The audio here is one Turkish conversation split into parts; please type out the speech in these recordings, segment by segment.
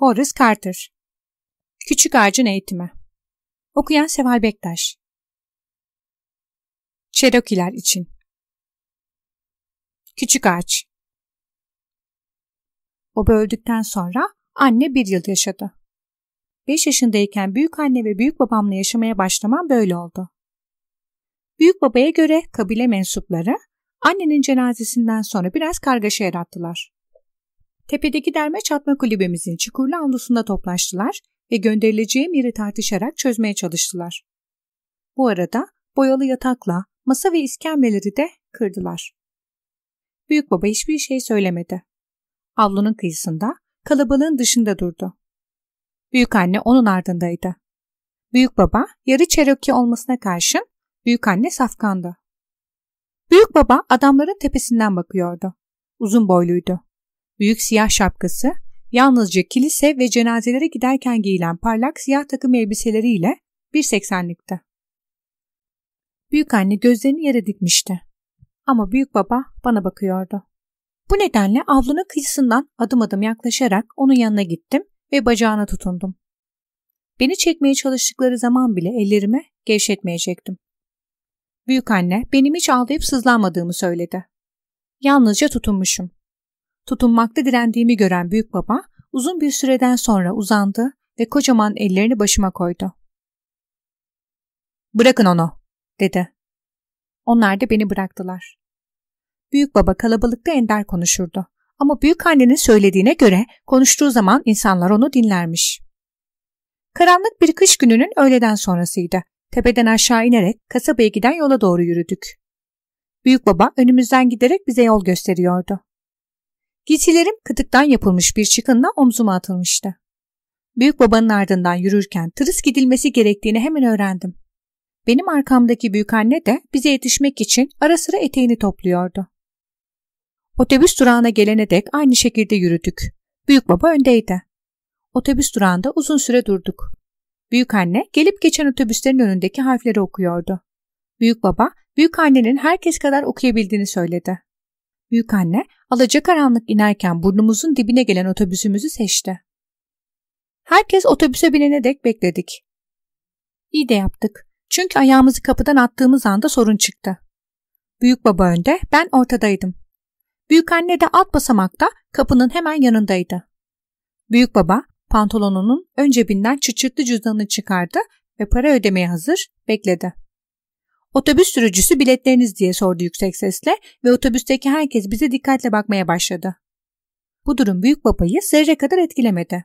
Forrest Carter Küçük Ağacın Eğitimi Okuyan Seval Bektaş Cherokee'ler için Küçük Ağaç Baba öldükten sonra anne bir yıl yaşadı. Beş yaşındayken büyük anne ve büyük babamla yaşamaya başlamam böyle oldu. Büyük babaya göre kabile mensupları annenin cenazesinden sonra biraz kargaşa yarattılar. Tepedeki derme çatma kulübemizin çukurlu avlusunda toplaştılar ve gönderileceğim yeri tartışarak çözmeye çalıştılar. Bu arada boyalı yatakla masa ve iskemleleri de kırdılar. Büyük baba hiçbir şey söylemedi. Avlunun kıyısında, kalabalığın dışında durdu. Büyük anne onun ardındaydı. Büyük baba yarı Cherokee olmasına karşın büyük anne safkandı. Büyük baba adamların tepesinden bakıyordu. Uzun boyluydu. Büyük siyah şapkası, yalnızca kilise ve cenazelere giderken giyilen parlak siyah takım elbiseleriyle 1.80'likti. Büyük anne gözlerini yere dikmişti. Ama büyük baba bana bakıyordu. Bu nedenle avlunun kıyısından adım adım yaklaşarak onun yanına gittim ve bacağına tutundum. Beni çekmeye çalıştıkları zaman bile ellerimi gevşetmeyecektim. Büyük anne benim hiç ağlayıp sızlanmadığımı söyledi. Yalnızca tutunmuşum. Tutunmakta direndiğimi gören büyük baba uzun bir süreden sonra uzandı ve kocaman ellerini başıma koydu. Bırakın onu, dedi. Onlar da beni bıraktılar. Büyük baba kalabalıkta ender konuşurdu. Ama büyük annenin söylediğine göre konuştuğu zaman insanlar onu dinlermiş. Karanlık bir kış gününün öğleden sonrasıydı. Tepeden aşağı inerek kasabaya giden yola doğru yürüdük. Büyük baba önümüzden giderek bize yol gösteriyordu. Giysilerim kıtıktan yapılmış bir çıkınla omzuma atılmıştı. Büyük babanın ardından yürürken tırıs gidilmesi gerektiğini hemen öğrendim. Benim arkamdaki büyük anne de bize yetişmek için ara sıra eteğini topluyordu. Otobüs durağına gelene dek aynı şekilde yürüdük. Büyük baba öndeydi. Otobüs durağında uzun süre durduk. Büyük anne gelip geçen otobüslerin önündeki harfleri okuyordu. Büyük baba, büyük annenin herkes kadar okuyabildiğini söyledi. Büyük anne alacakaranlık inerken burnumuzun dibine gelen otobüsümüzü seçti. Herkes otobüse binene dek bekledik. İyi de yaptık. Çünkü ayağımızı kapıdan attığımız anda sorun çıktı. Büyük baba önde, ben ortadaydım. Büyük anne de alt basamakta kapının hemen yanındaydı. Büyük baba pantolonunun ön cebinden çıçırtlı cüzdanını çıkardı ve para ödemeye hazır bekledi. Otobüs sürücüsü biletleriniz diye sordu yüksek sesle ve otobüsteki herkes bize dikkatle bakmaya başladı. Bu durum büyük babayı zerre kadar etkilemedi.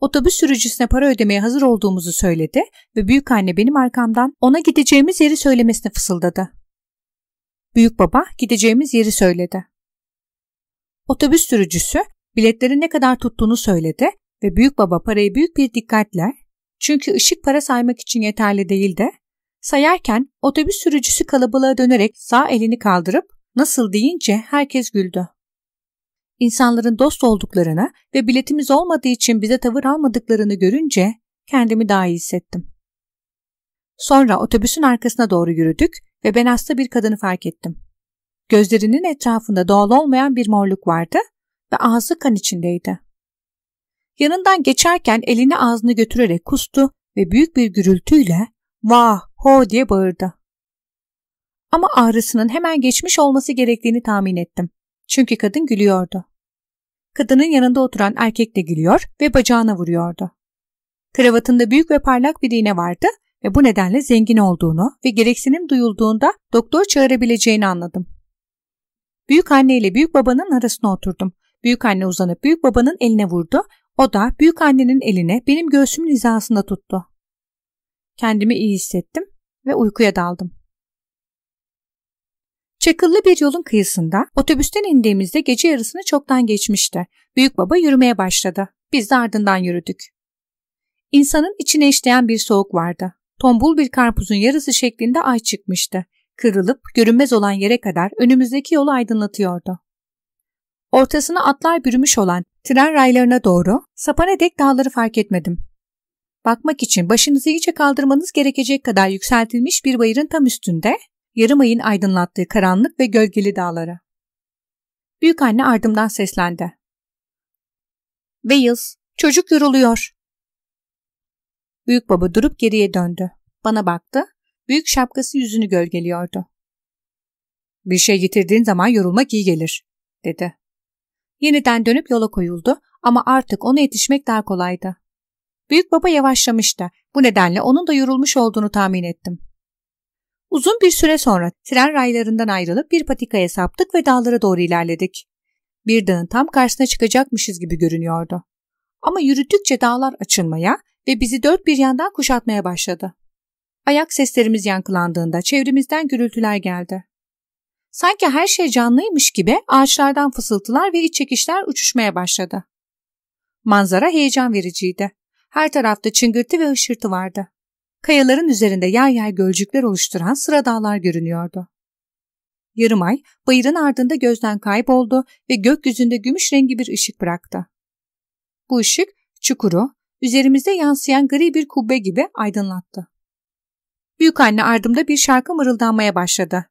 Otobüs sürücüsüne para ödemeye hazır olduğumuzu söyledi ve büyük anne benim arkamdan ona gideceğimiz yeri söylemesine fısıldadı. Büyük baba gideceğimiz yeri söyledi. Otobüs sürücüsü biletlerin ne kadar tuttuğunu söyledi ve büyük baba parayı büyük bir dikkatle çünkü ışık para saymak için yeterli değildi Sayarken otobüs sürücüsü kalabalığa dönerek sağ elini kaldırıp nasıl deyince herkes güldü. İnsanların dost olduklarını ve biletimiz olmadığı için bize tavır almadıklarını görünce kendimi daha iyi hissettim. Sonra otobüsün arkasına doğru yürüdük ve ben hasta bir kadını fark ettim. Gözlerinin etrafında doğal olmayan bir morluk vardı ve ağzı kan içindeydi. Yanından geçerken elini ağzını götürerek kustu ve büyük bir gürültüyle vah ho diye bağırdı. Ama ağrısının hemen geçmiş olması gerektiğini tahmin ettim. Çünkü kadın gülüyordu. Kadının yanında oturan erkek de gülüyor ve bacağına vuruyordu. Kravatında büyük ve parlak bir iğne vardı ve bu nedenle zengin olduğunu ve gereksinim duyulduğunda doktor çağırabileceğini anladım. Büyük anne ile büyük babanın arasına oturdum. Büyük anne uzanıp büyük babanın eline vurdu. O da büyük annenin eline benim göğsümün hizasında tuttu. Kendimi iyi hissettim ve uykuya daldım. Çakıllı bir yolun kıyısında otobüsten indiğimizde gece yarısını çoktan geçmişti. Büyük baba yürümeye başladı. Biz de ardından yürüdük. İnsanın içine işleyen bir soğuk vardı. Tombul bir karpuzun yarısı şeklinde ay çıkmıştı. Kırılıp görünmez olan yere kadar önümüzdeki yolu aydınlatıyordu. Ortasına atlar bürümüş olan tren raylarına doğru sapana dek dağları fark etmedim. Bakmak için başınızı iyice kaldırmanız gerekecek kadar yükseltilmiş bir bayırın tam üstünde yarım ayın aydınlattığı karanlık ve gölgeli dağlara. Büyük anne ardımdan seslendi. Wales, Çocuk yoruluyor. Büyük baba durup geriye döndü. Bana baktı. Büyük şapkası yüzünü gölgeliyordu. Bir şey getirdiğin zaman yorulmak iyi gelir, dedi. Yeniden dönüp yola koyuldu ama artık ona yetişmek daha kolaydı. Büyük baba yavaşlamıştı. Bu nedenle onun da yorulmuş olduğunu tahmin ettim. Uzun bir süre sonra tren raylarından ayrılıp bir patikaya saptık ve dağlara doğru ilerledik. Bir dağın tam karşısına çıkacakmışız gibi görünüyordu. Ama yürüdükçe dağlar açılmaya ve bizi dört bir yandan kuşatmaya başladı. Ayak seslerimiz yankılandığında çevremizden gürültüler geldi. Sanki her şey canlıymış gibi ağaçlardan fısıltılar ve iç çekişler uçuşmaya başladı. Manzara heyecan vericiydi. Her tarafta çıngırtı ve ışırtı vardı. Kayaların üzerinde yer yer gölcükler oluşturan sıra dağlar görünüyordu. Yarım ay bayırın ardında gözden kayboldu ve gökyüzünde gümüş rengi bir ışık bıraktı. Bu ışık çukuru, üzerimizde yansıyan gri bir kubbe gibi aydınlattı. Büyük anne ardımda bir şarkı mırıldanmaya başladı.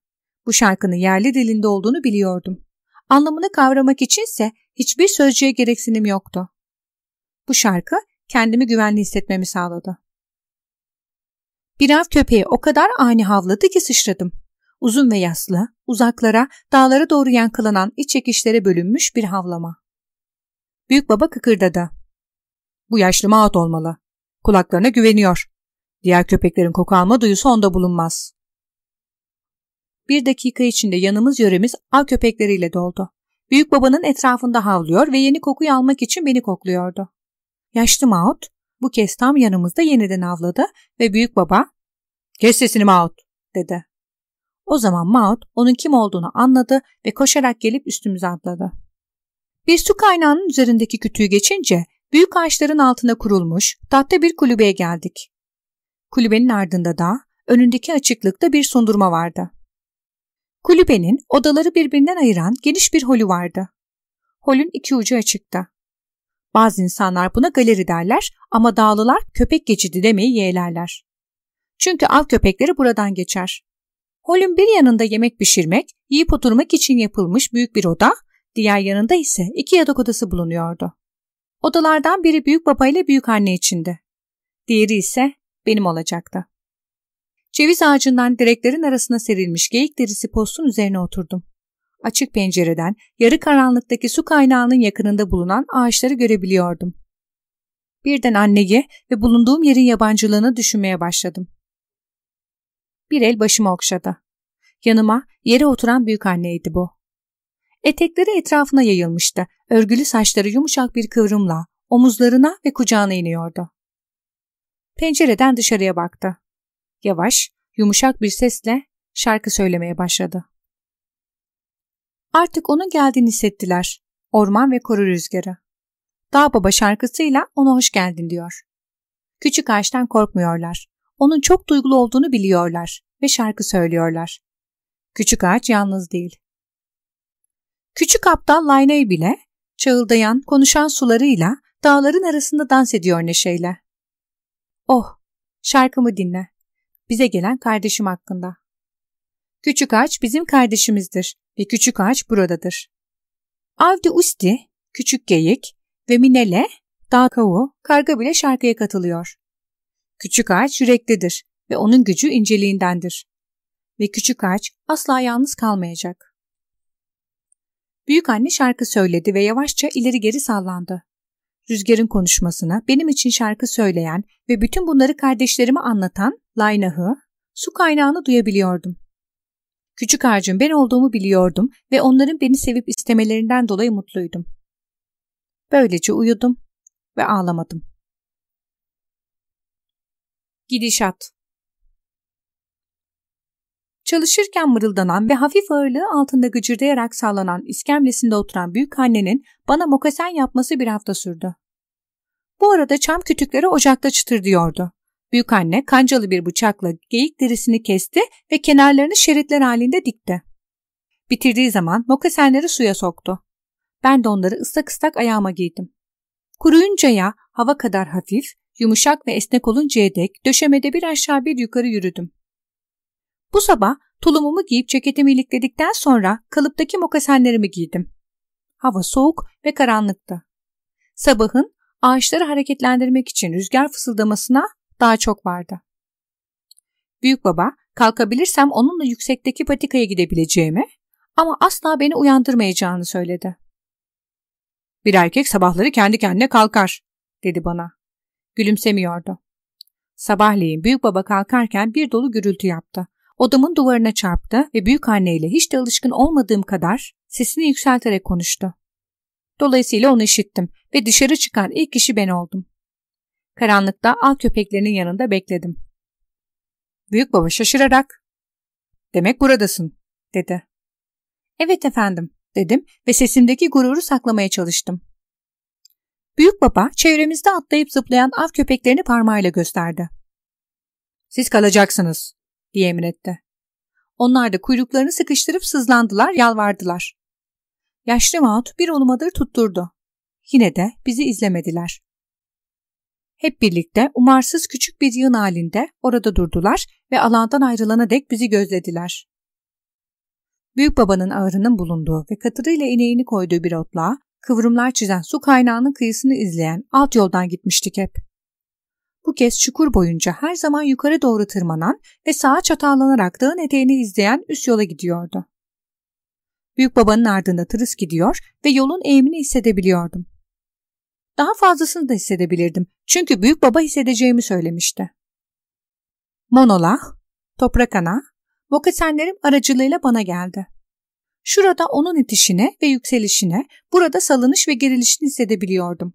Bu şarkının yerli dilinde olduğunu biliyordum. Anlamını kavramak içinse hiçbir sözcüğe gereksinim yoktu. Bu şarkı kendimi güvenli hissetmemi sağladı. Bir av köpeği o kadar ani havladı ki sıçradım. Uzun ve yaslı, uzaklara, dağlara doğru yankılanan iç çekişlere bölünmüş bir havlama. Büyük baba kıkırdadı. Bu yaşlı maat olmalı. Kulaklarına güveniyor. Diğer köpeklerin koku alma duyusu onda bulunmaz. Bir dakika içinde yanımız yöremiz av köpekleriyle doldu. Büyük babanın etrafında havlıyor ve yeni kokuyu almak için beni kokluyordu. Yaşlı Maut bu kez tam yanımızda yeniden avladı ve büyük baba ''Kes sesini Maut'' dedi. O zaman Maut onun kim olduğunu anladı ve koşarak gelip üstümüze atladı. Bir su kaynağının üzerindeki kütüğü geçince büyük ağaçların altına kurulmuş tahta bir kulübeye geldik. Kulübenin ardında da önündeki açıklıkta bir sundurma vardı. Kulübenin odaları birbirinden ayıran geniş bir holü vardı. Holün iki ucu açıktı. Bazı insanlar buna galeri derler ama dağlılar köpek geçidi demeyi yeğlerler. Çünkü av köpekleri buradan geçer. Holün bir yanında yemek pişirmek, yiyip oturmak için yapılmış büyük bir oda, diğer yanında ise iki yatak odası bulunuyordu. Odalardan biri büyük baba ile büyük anne içindi. Diğeri ise benim olacaktı. Ceviz ağacından direklerin arasına serilmiş geyik derisi postun üzerine oturdum. Açık pencereden yarı karanlıktaki su kaynağının yakınında bulunan ağaçları görebiliyordum. Birden anneyi ve bulunduğum yerin yabancılığını düşünmeye başladım. Bir el başımı okşadı. Yanıma yere oturan büyük anneydi bu. Etekleri etrafına yayılmıştı. Örgülü saçları yumuşak bir kıvrımla omuzlarına ve kucağına iniyordu. Pencereden dışarıya baktı. Yavaş, yumuşak bir sesle şarkı söylemeye başladı. Artık onun geldiğini hissettiler. Orman ve koru rüzgarı. Dağ baba şarkısıyla ona hoş geldin diyor. Küçük ağaçtan korkmuyorlar. Onun çok duygulu olduğunu biliyorlar ve şarkı söylüyorlar. Küçük ağaç yalnız değil. Küçük aptal Layna'yı bile çağıldayan, konuşan sularıyla dağların arasında dans ediyor neşeyle. Oh, şarkımı dinle. Bize gelen kardeşim hakkında. Küçük ağaç bizim kardeşimizdir ve küçük ağaç buradadır. Avdi Usti, küçük geyik ve Minele, dağ kavu, karga bile şarkıya katılıyor. Küçük ağaç yüreklidir ve onun gücü inceliğindendir. Ve küçük ağaç asla yalnız kalmayacak. Büyük anne şarkı söyledi ve yavaşça ileri geri sallandı. Rüzgarın konuşmasına benim için şarkı söyleyen ve bütün bunları kardeşlerime anlatan Laynah'ı, su kaynağını duyabiliyordum. Küçük ağacın ben olduğumu biliyordum ve onların beni sevip istemelerinden dolayı mutluydum. Böylece uyudum ve ağlamadım. Gidişat Çalışırken mırıldanan ve hafif ağırlığı altında gıcırdayarak sallanan iskemlesinde oturan büyük annenin bana mokasen yapması bir hafta sürdü. Bu arada çam kütükleri ocakta çıtır diyordu. Büyük anne kancalı bir bıçakla geyik derisini kesti ve kenarlarını şeritler halinde dikti. Bitirdiği zaman mokasenleri suya soktu. Ben de onları ıslak ıslak ayağıma giydim. Kuruyuncaya hava kadar hafif, yumuşak ve esnek oluncaya dek döşemede bir aşağı bir yukarı yürüdüm. Bu sabah tulumumu giyip ceketimi ilikledikten sonra kalıptaki mokasenlerimi giydim. Hava soğuk ve karanlıktı. Sabahın ağaçları hareketlendirmek için rüzgar fısıldamasına daha çok vardı. Büyük baba kalkabilirsem onunla yüksekteki patikaya gidebileceğimi ama asla beni uyandırmayacağını söyledi. Bir erkek sabahları kendi kendine kalkar, dedi bana. Gülümsemiyordu. Sabahleyin büyük baba kalkarken bir dolu gürültü yaptı. Odamın duvarına çarptı ve büyük anneyle hiç de alışkın olmadığım kadar sesini yükselterek konuştu. Dolayısıyla onu işittim ve dışarı çıkan ilk kişi ben oldum. Karanlıkta al köpeklerinin yanında bekledim. Büyük baba şaşırarak, ''Demek buradasın.'' dedi. ''Evet efendim.'' dedim ve sesimdeki gururu saklamaya çalıştım. Büyük baba çevremizde atlayıp zıplayan av köpeklerini parmağıyla gösterdi. ''Siz kalacaksınız.'' diye emretti. Onlar da kuyruklarını sıkıştırıp sızlandılar, yalvardılar. Yaşlı Mahut bir ulumadır tutturdu. Yine de bizi izlemediler. Hep birlikte umarsız küçük bir yığın halinde orada durdular ve alandan ayrılana dek bizi gözlediler. Büyük babanın ağırının bulunduğu ve katırıyla ineğini koyduğu bir otlağa kıvrımlar çizen su kaynağının kıyısını izleyen alt yoldan gitmiştik hep. Bu kez çukur boyunca her zaman yukarı doğru tırmanan ve sağa çatallanarak dağın eteğini izleyen üst yola gidiyordu. Büyük babanın ardında tırıs gidiyor ve yolun eğimini hissedebiliyordum. Daha fazlasını da hissedebilirdim çünkü büyük baba hissedeceğimi söylemişti. Monola, toprak ana, vokasenlerim aracılığıyla bana geldi. Şurada onun itişine ve yükselişine, burada salınış ve gerilişini hissedebiliyordum.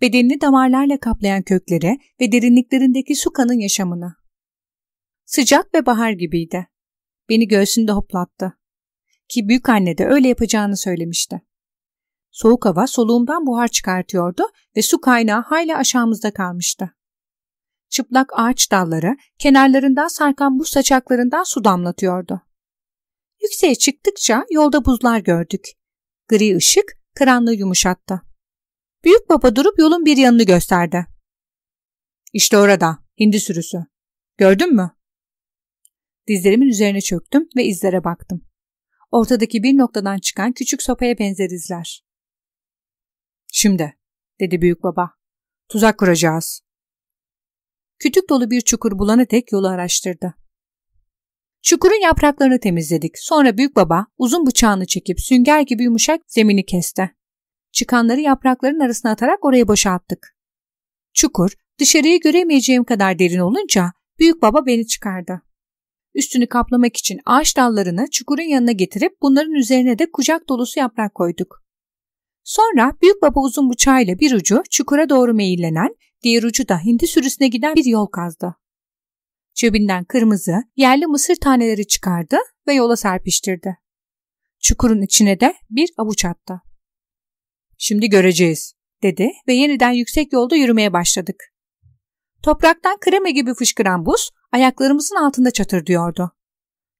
Bedenini damarlarla kaplayan kökleri ve derinliklerindeki su kanın yaşamını. Sıcak ve bahar gibiydi. Beni göğsünde hoplattı. Ki büyük anne de öyle yapacağını söylemişti. Soğuk hava soluğumdan buhar çıkartıyordu ve su kaynağı hayli aşağımızda kalmıştı. Çıplak ağaç dalları kenarlarından sarkan buz saçaklarından su damlatıyordu. Yükseğe çıktıkça yolda buzlar gördük. Gri ışık karanlığı yumuşattı. Büyük baba durup yolun bir yanını gösterdi. İşte orada, hindi sürüsü. Gördün mü? Dizlerimin üzerine çöktüm ve izlere baktım. Ortadaki bir noktadan çıkan küçük sopaya benzer izler. Şimdi, dedi büyük baba. Tuzak kuracağız. Kütük dolu bir çukur bulana tek yolu araştırdı. Çukurun yapraklarını temizledik. Sonra büyük baba uzun bıçağını çekip sünger gibi yumuşak zemini kesti. Çıkanları yaprakların arasına atarak oraya boşalttık. Çukur dışarıyı göremeyeceğim kadar derin olunca büyük baba beni çıkardı. Üstünü kaplamak için ağaç dallarını çukurun yanına getirip bunların üzerine de kucak dolusu yaprak koyduk. Sonra büyük baba uzun bıçağıyla bir ucu çukura doğru meyillenen, diğer ucu da hindi sürüsüne giden bir yol kazdı. Cebinden kırmızı, yerli mısır taneleri çıkardı ve yola serpiştirdi. Çukurun içine de bir avuç attı. Şimdi göreceğiz, dedi ve yeniden yüksek yolda yürümeye başladık. Topraktan kreme gibi fışkıran buz ayaklarımızın altında çatırdıyordu.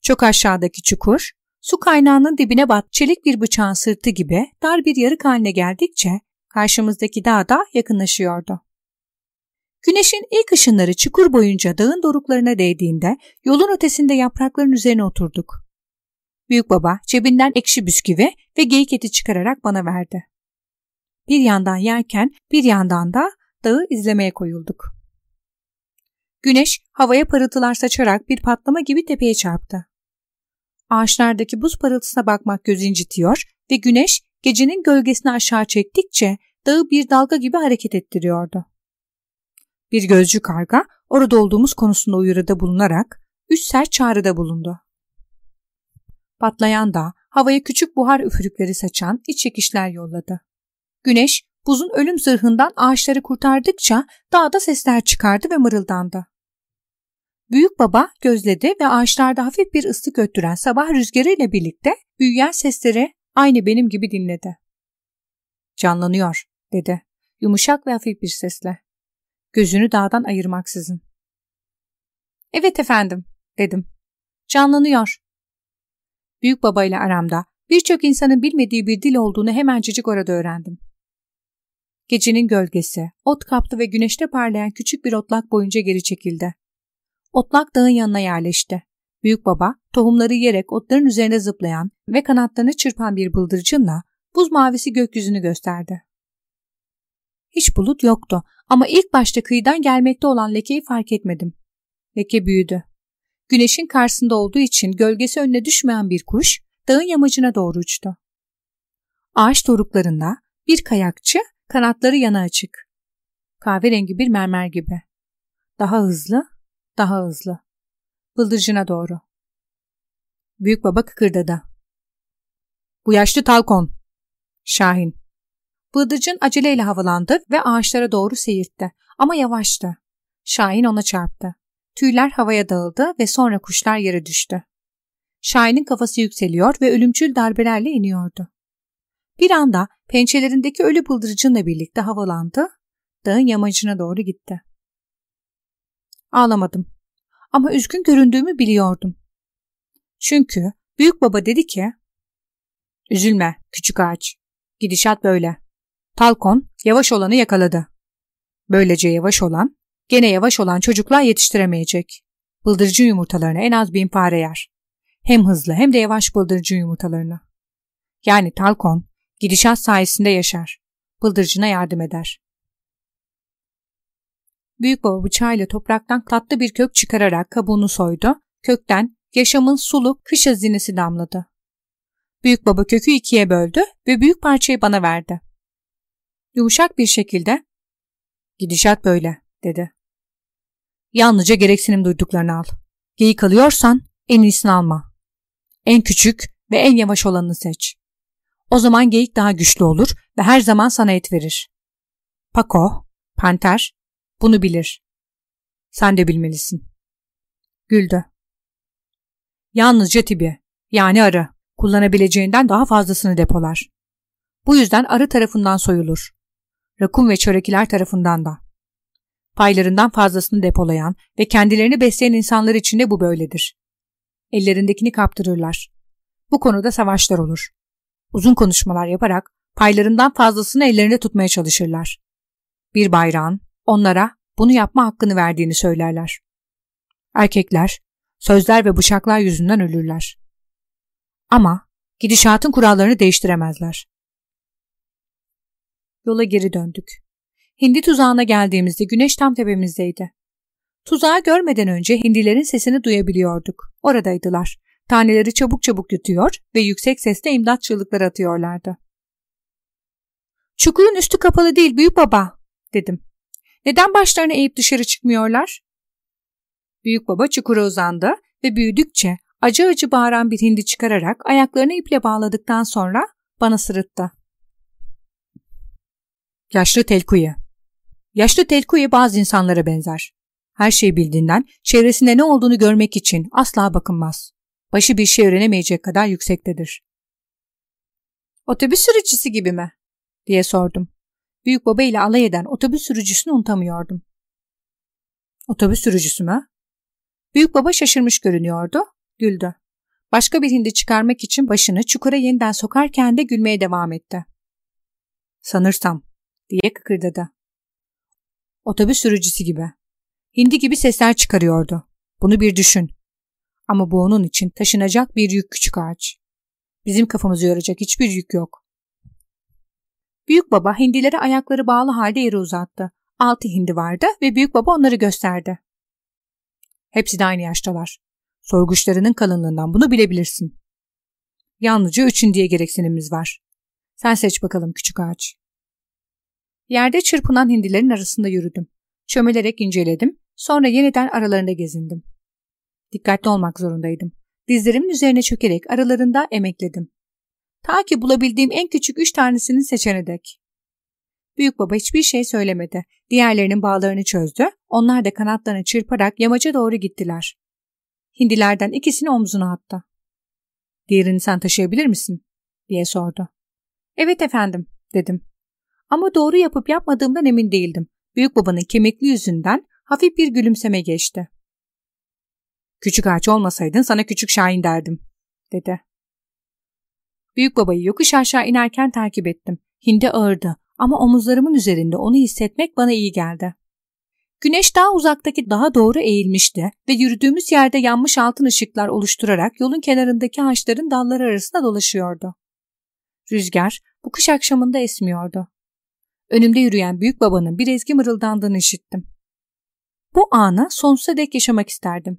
Çok aşağıdaki çukur, su kaynağının dibine bat çelik bir bıçağın sırtı gibi dar bir yarık haline geldikçe karşımızdaki dağ da yakınlaşıyordu. Güneşin ilk ışınları çukur boyunca dağın doruklarına değdiğinde yolun ötesinde yaprakların üzerine oturduk. Büyük baba cebinden ekşi bisküvi ve geyik eti çıkararak bana verdi. Bir yandan yerken bir yandan da dağı izlemeye koyulduk. Güneş havaya parıltılar saçarak bir patlama gibi tepeye çarptı. Ağaçlardaki buz parıltısına bakmak göz incitiyor ve güneş gecenin gölgesini aşağı çektikçe dağı bir dalga gibi hareket ettiriyordu. Bir gözcü karga orada olduğumuz konusunda uyarıda bulunarak üç sert çağrıda bulundu. Patlayan da havaya küçük buhar üfürükleri saçan iç çekişler yolladı. Güneş buzun ölüm zırhından ağaçları kurtardıkça dağda sesler çıkardı ve mırıldandı. Büyük baba gözledi ve ağaçlarda hafif bir ıslık öttüren sabah rüzgarı ile birlikte büyüyen sesleri aynı benim gibi dinledi. Canlanıyor, dedi, yumuşak ve hafif bir sesle. Gözünü dağdan ayırmaksızın. Evet efendim, dedim. Canlanıyor. Büyük babayla aramda birçok insanın bilmediği bir dil olduğunu hemencecik orada öğrendim. Gecenin gölgesi, ot kaptı ve güneşte parlayan küçük bir otlak boyunca geri çekildi. Otlak dağın yanına yerleşti. Büyük baba tohumları yiyerek otların üzerine zıplayan ve kanatlarını çırpan bir bıldırcınla buz mavisi gökyüzünü gösterdi. Hiç bulut yoktu ama ilk başta kıyıdan gelmekte olan lekeyi fark etmedim. Leke büyüdü. Güneşin karşısında olduğu için gölgesi önüne düşmeyen bir kuş dağın yamacına doğru uçtu. Ağaç toruklarında bir kayakçı kanatları yana açık. Kahverengi bir mermer gibi. Daha hızlı, daha hızlı. Bıldırcına doğru. Büyük baba kıkırdadı. Bu yaşlı Talkon. Şahin. Bıldırcın aceleyle havalandı ve ağaçlara doğru seyirtti ama yavaştı. Şahin ona çarptı. Tüyler havaya dağıldı ve sonra kuşlar yere düştü. Şahin'in kafası yükseliyor ve ölümcül darbelerle iniyordu. Bir anda pençelerindeki ölü bıldırcınla birlikte havalandı, dağın yamacına doğru gitti. Ağlamadım ama üzgün göründüğümü biliyordum. Çünkü büyük baba dedi ki, Üzülme küçük ağaç, gidişat böyle. Talkon yavaş olanı yakaladı. Böylece yavaş olan, gene yavaş olan çocuklar yetiştiremeyecek. Bıldırcın yumurtalarını en az bin fare yer. Hem hızlı hem de yavaş bıldırcın yumurtalarını. Yani Talkon gidişat sayesinde yaşar. Bıldırcına yardım eder. Büyük baba bıçağıyla topraktan tatlı bir kök çıkararak kabuğunu soydu. Kökten yaşamın sulu kış hazinesi damladı. Büyük baba kökü ikiye böldü ve büyük parçayı bana verdi. Yumuşak bir şekilde ''Gidişat böyle'' dedi. ''Yalnızca gereksinim duyduklarını al. Geyik alıyorsan en iyisini alma. En küçük ve en yavaş olanını seç. O zaman geyik daha güçlü olur ve her zaman sana et verir. Paco, panter, bunu bilir. Sen de bilmelisin. Güldü. Yalnızca Tibi, yani arı, kullanabileceğinden daha fazlasını depolar. Bu yüzden arı tarafından soyulur. Rakun ve çörekiler tarafından da. Paylarından fazlasını depolayan ve kendilerini besleyen insanlar için de bu böyledir. Ellerindekini kaptırırlar. Bu konuda savaşlar olur. Uzun konuşmalar yaparak paylarından fazlasını ellerinde tutmaya çalışırlar. Bir bayrağın onlara bunu yapma hakkını verdiğini söylerler. Erkekler sözler ve bıçaklar yüzünden ölürler. Ama gidişatın kurallarını değiştiremezler. Yola geri döndük. Hindi tuzağına geldiğimizde güneş tam tepemizdeydi. Tuzağı görmeden önce hindilerin sesini duyabiliyorduk. Oradaydılar. Taneleri çabuk çabuk yutuyor ve yüksek sesle imdat çığlıkları atıyorlardı. Çukurun üstü kapalı değil büyük baba, dedim. Neden başlarını eğip dışarı çıkmıyorlar? Büyük baba çukura uzandı ve büyüdükçe acı acı bağıran bir hindi çıkararak ayaklarını iple bağladıktan sonra bana sırıttı. Yaşlı Telkuye Yaşlı Telkuye bazı insanlara benzer. Her şeyi bildiğinden çevresinde ne olduğunu görmek için asla bakınmaz. Başı bir şey öğrenemeyecek kadar yüksektedir. Otobüs sürücüsü gibi mi? diye sordum. Büyük baba ile alay eden otobüs sürücüsünü unutamıyordum. Otobüs sürücüsü mü? Büyük baba şaşırmış görünüyordu, güldü. Başka bir hindi çıkarmak için başını çukura yeniden sokarken de gülmeye devam etti. Sanırsam, diye kıkırdadı. Otobüs sürücüsü gibi. Hindi gibi sesler çıkarıyordu. Bunu bir düşün. Ama bu onun için taşınacak bir yük küçük ağaç. Bizim kafamızı yoracak hiçbir yük yok. Büyük baba hindileri ayakları bağlı halde yere uzattı. Altı hindi vardı ve büyük baba onları gösterdi. Hepsi de aynı yaştalar. Sorguçlarının kalınlığından bunu bilebilirsin. Yalnızca üçün diye gereksinimiz var. Sen seç bakalım küçük ağaç. Yerde çırpınan hindilerin arasında yürüdüm. Çömelerek inceledim, sonra yeniden aralarında gezindim. Dikkatli olmak zorundaydım. Dizlerimin üzerine çökerek aralarında emekledim. Ta ki bulabildiğim en küçük üç tanesini seçene dek. Büyük baba hiçbir şey söylemedi. Diğerlerinin bağlarını çözdü. Onlar da kanatlarını çırparak yamaca doğru gittiler. Hindilerden ikisini omzuna attı. Diğerini sen taşıyabilir misin? diye sordu. Evet efendim dedim. Ama doğru yapıp yapmadığımdan emin değildim. Büyük babanın kemikli yüzünden hafif bir gülümseme geçti. Küçük ağaç olmasaydın sana küçük Şahin derdim, dedi. Büyük babayı yokuş aşağı inerken takip ettim. Hindi ağırdı ama omuzlarımın üzerinde onu hissetmek bana iyi geldi. Güneş daha uzaktaki daha doğru eğilmişti ve yürüdüğümüz yerde yanmış altın ışıklar oluşturarak yolun kenarındaki ağaçların dalları arasında dolaşıyordu. Rüzgar bu kış akşamında esmiyordu. Önümde yürüyen büyük babanın bir ezgi mırıldandığını işittim. Bu ana sonsuza dek yaşamak isterdim.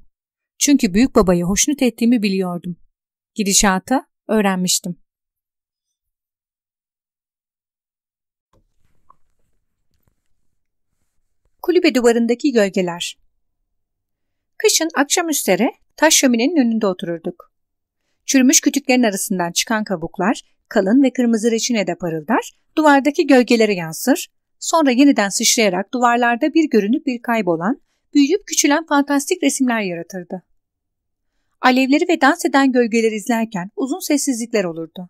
Çünkü büyük babayı hoşnut ettiğimi biliyordum. Gidişatı öğrenmiştim. Kulübe duvarındaki gölgeler Kışın akşamüstleri taş şöminenin önünde otururduk. Çürümüş kütüklerin arasından çıkan kabuklar kalın ve kırmızı reçine de parıldar, duvardaki gölgelere yansır, sonra yeniden sıçrayarak duvarlarda bir görünüp bir kaybolan, büyüyüp küçülen fantastik resimler yaratırdı. Alevleri ve dans eden gölgeleri izlerken uzun sessizlikler olurdu.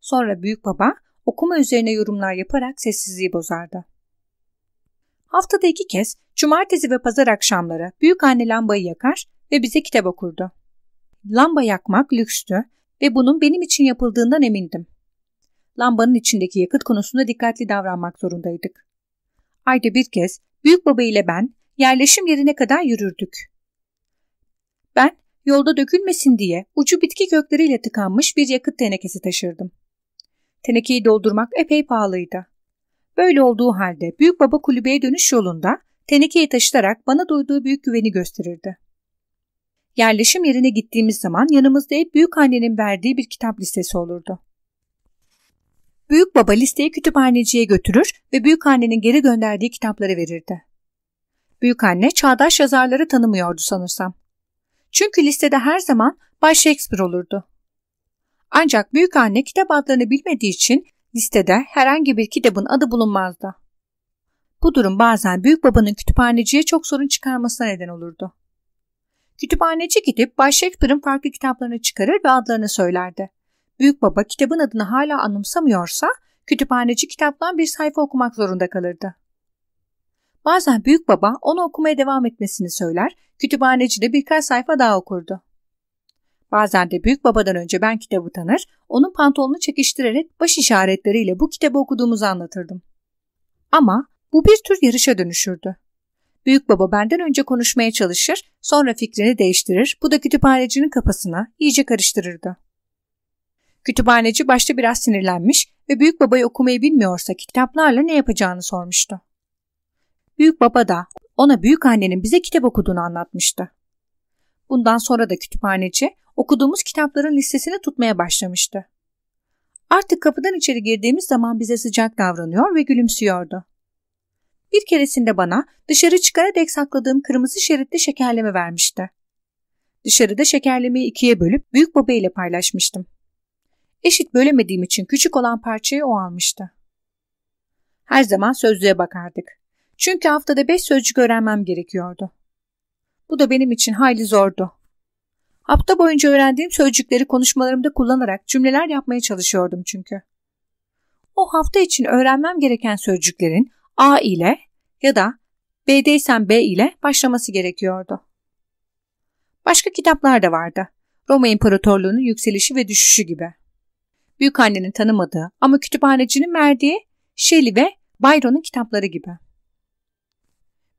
Sonra büyük baba okuma üzerine yorumlar yaparak sessizliği bozardı. Haftada iki kez cumartesi ve pazar akşamları büyük anne lambayı yakar ve bize kitap okurdu. Lamba yakmak lükstü ve bunun benim için yapıldığından emindim. Lambanın içindeki yakıt konusunda dikkatli davranmak zorundaydık. Ayda bir kez büyük baba ile ben yerleşim yerine kadar yürürdük. Ben yolda dökülmesin diye ucu bitki kökleriyle tıkanmış bir yakıt tenekesi taşırdım. Tenekeyi doldurmak epey pahalıydı. Böyle olduğu halde büyük baba kulübeye dönüş yolunda tenekeyi taşıtarak bana duyduğu büyük güveni gösterirdi. Yerleşim yerine gittiğimiz zaman yanımızda hep büyük annenin verdiği bir kitap listesi olurdu. Büyük baba listeyi kütüphaneciye götürür ve büyük annenin geri gönderdiği kitapları verirdi. Büyük anne çağdaş yazarları tanımıyordu sanırsam. Çünkü listede her zaman Bay Shakespeare olurdu. Ancak büyük anne kitap adlarını bilmediği için listede herhangi bir kitabın adı bulunmazdı. Bu durum bazen büyük babanın kütüphaneciye çok sorun çıkarmasına neden olurdu. Kütüphaneci gidip Bay Shakespeare'ın farklı kitaplarını çıkarır ve adlarını söylerdi. Büyük baba kitabın adını hala anımsamıyorsa kütüphaneci kitaptan bir sayfa okumak zorunda kalırdı. Bazen büyük baba onu okumaya devam etmesini söyler, kütüphaneci de birkaç sayfa daha okurdu. Bazen de büyük babadan önce ben kitabı tanır, onun pantolonunu çekiştirerek baş işaretleriyle bu kitabı okuduğumuzu anlatırdım. Ama bu bir tür yarışa dönüşürdü. Büyük baba benden önce konuşmaya çalışır, sonra fikrini değiştirir, bu da kütüphanecinin kafasına iyice karıştırırdı. Kütüphaneci başta biraz sinirlenmiş ve büyük babayı okumayı bilmiyorsa kitaplarla ne yapacağını sormuştu. Büyük baba da ona büyük annenin bize kitap okuduğunu anlatmıştı. Bundan sonra da kütüphaneci okuduğumuz kitapların listesini tutmaya başlamıştı. Artık kapıdan içeri girdiğimiz zaman bize sıcak davranıyor ve gülümsüyordu. Bir keresinde bana dışarı çıkara dek sakladığım kırmızı şeritli şekerleme vermişti. Dışarıda şekerlemeyi ikiye bölüp büyük baba ile paylaşmıştım. Eşit bölemediğim için küçük olan parçayı o almıştı. Her zaman sözlüğe bakardık. Çünkü haftada beş sözcük öğrenmem gerekiyordu. Bu da benim için hayli zordu. Hafta boyunca öğrendiğim sözcükleri konuşmalarımda kullanarak cümleler yapmaya çalışıyordum çünkü. O hafta için öğrenmem gereken sözcüklerin A ile ya da B'deysen B ile başlaması gerekiyordu. Başka kitaplar da vardı. Roma İmparatorluğu'nun yükselişi ve düşüşü gibi. Büyük annenin tanımadığı ama kütüphanecinin verdiği Shelley ve Byron'un kitapları gibi.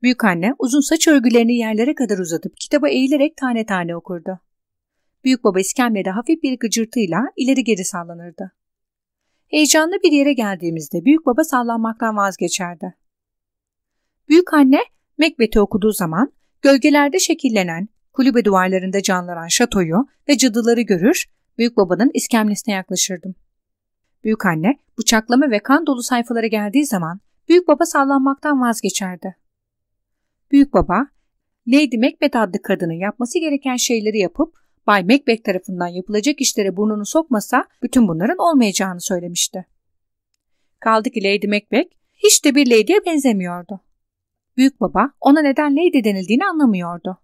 Büyük anne uzun saç örgülerini yerlere kadar uzatıp kitaba eğilerek tane tane okurdu. Büyük baba iskemlede hafif bir gıcırtıyla ileri geri sallanırdı. Heyecanlı bir yere geldiğimizde büyük baba sallanmaktan vazgeçerdi. Büyük anne Macbeth'i okuduğu zaman gölgelerde şekillenen, kulübe duvarlarında canlanan şatoyu ve cadıları görür, büyük babanın iskemlesine yaklaşırdım. Büyük anne bıçaklama ve kan dolu sayfalara geldiği zaman büyük baba sallanmaktan vazgeçerdi. Büyük baba, Lady Macbeth adlı kadının yapması gereken şeyleri yapıp Bay Macbeth tarafından yapılacak işlere burnunu sokmasa bütün bunların olmayacağını söylemişti. Kaldı ki Lady Macbeth hiç de bir lady'ye benzemiyordu. Büyük baba ona neden lady denildiğini anlamıyordu.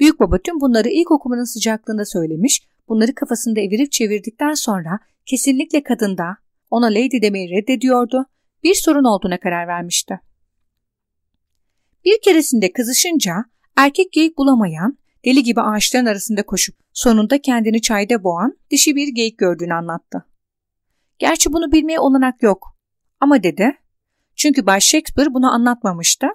Büyük baba tüm bunları ilk okumanın sıcaklığında söylemiş, bunları kafasında evirip çevirdikten sonra kesinlikle kadında ona lady demeyi reddediyordu, bir sorun olduğuna karar vermişti. Bir keresinde kızışınca erkek geyik bulamayan, deli gibi ağaçların arasında koşup sonunda kendini çayda boğan dişi bir geyik gördüğünü anlattı. Gerçi bunu bilmeye olanak yok ama dedi çünkü Bay Shakespeare bunu anlatmamıştı.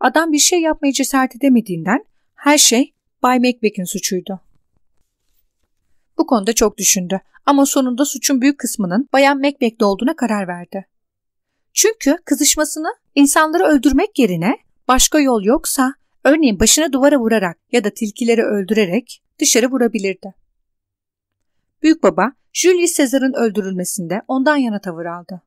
Adam bir şey yapmaya cesaret edemediğinden her şey Bay Macbeth'in suçuydu. Bu konuda çok düşündü ama sonunda suçun büyük kısmının Bayan Macbeth'te olduğuna karar verdi. Çünkü kızışmasını insanları öldürmek yerine başka yol yoksa örneğin başını duvara vurarak ya da tilkileri öldürerek dışarı vurabilirdi. Büyük baba Julius Caesar'ın öldürülmesinde ondan yana tavır aldı.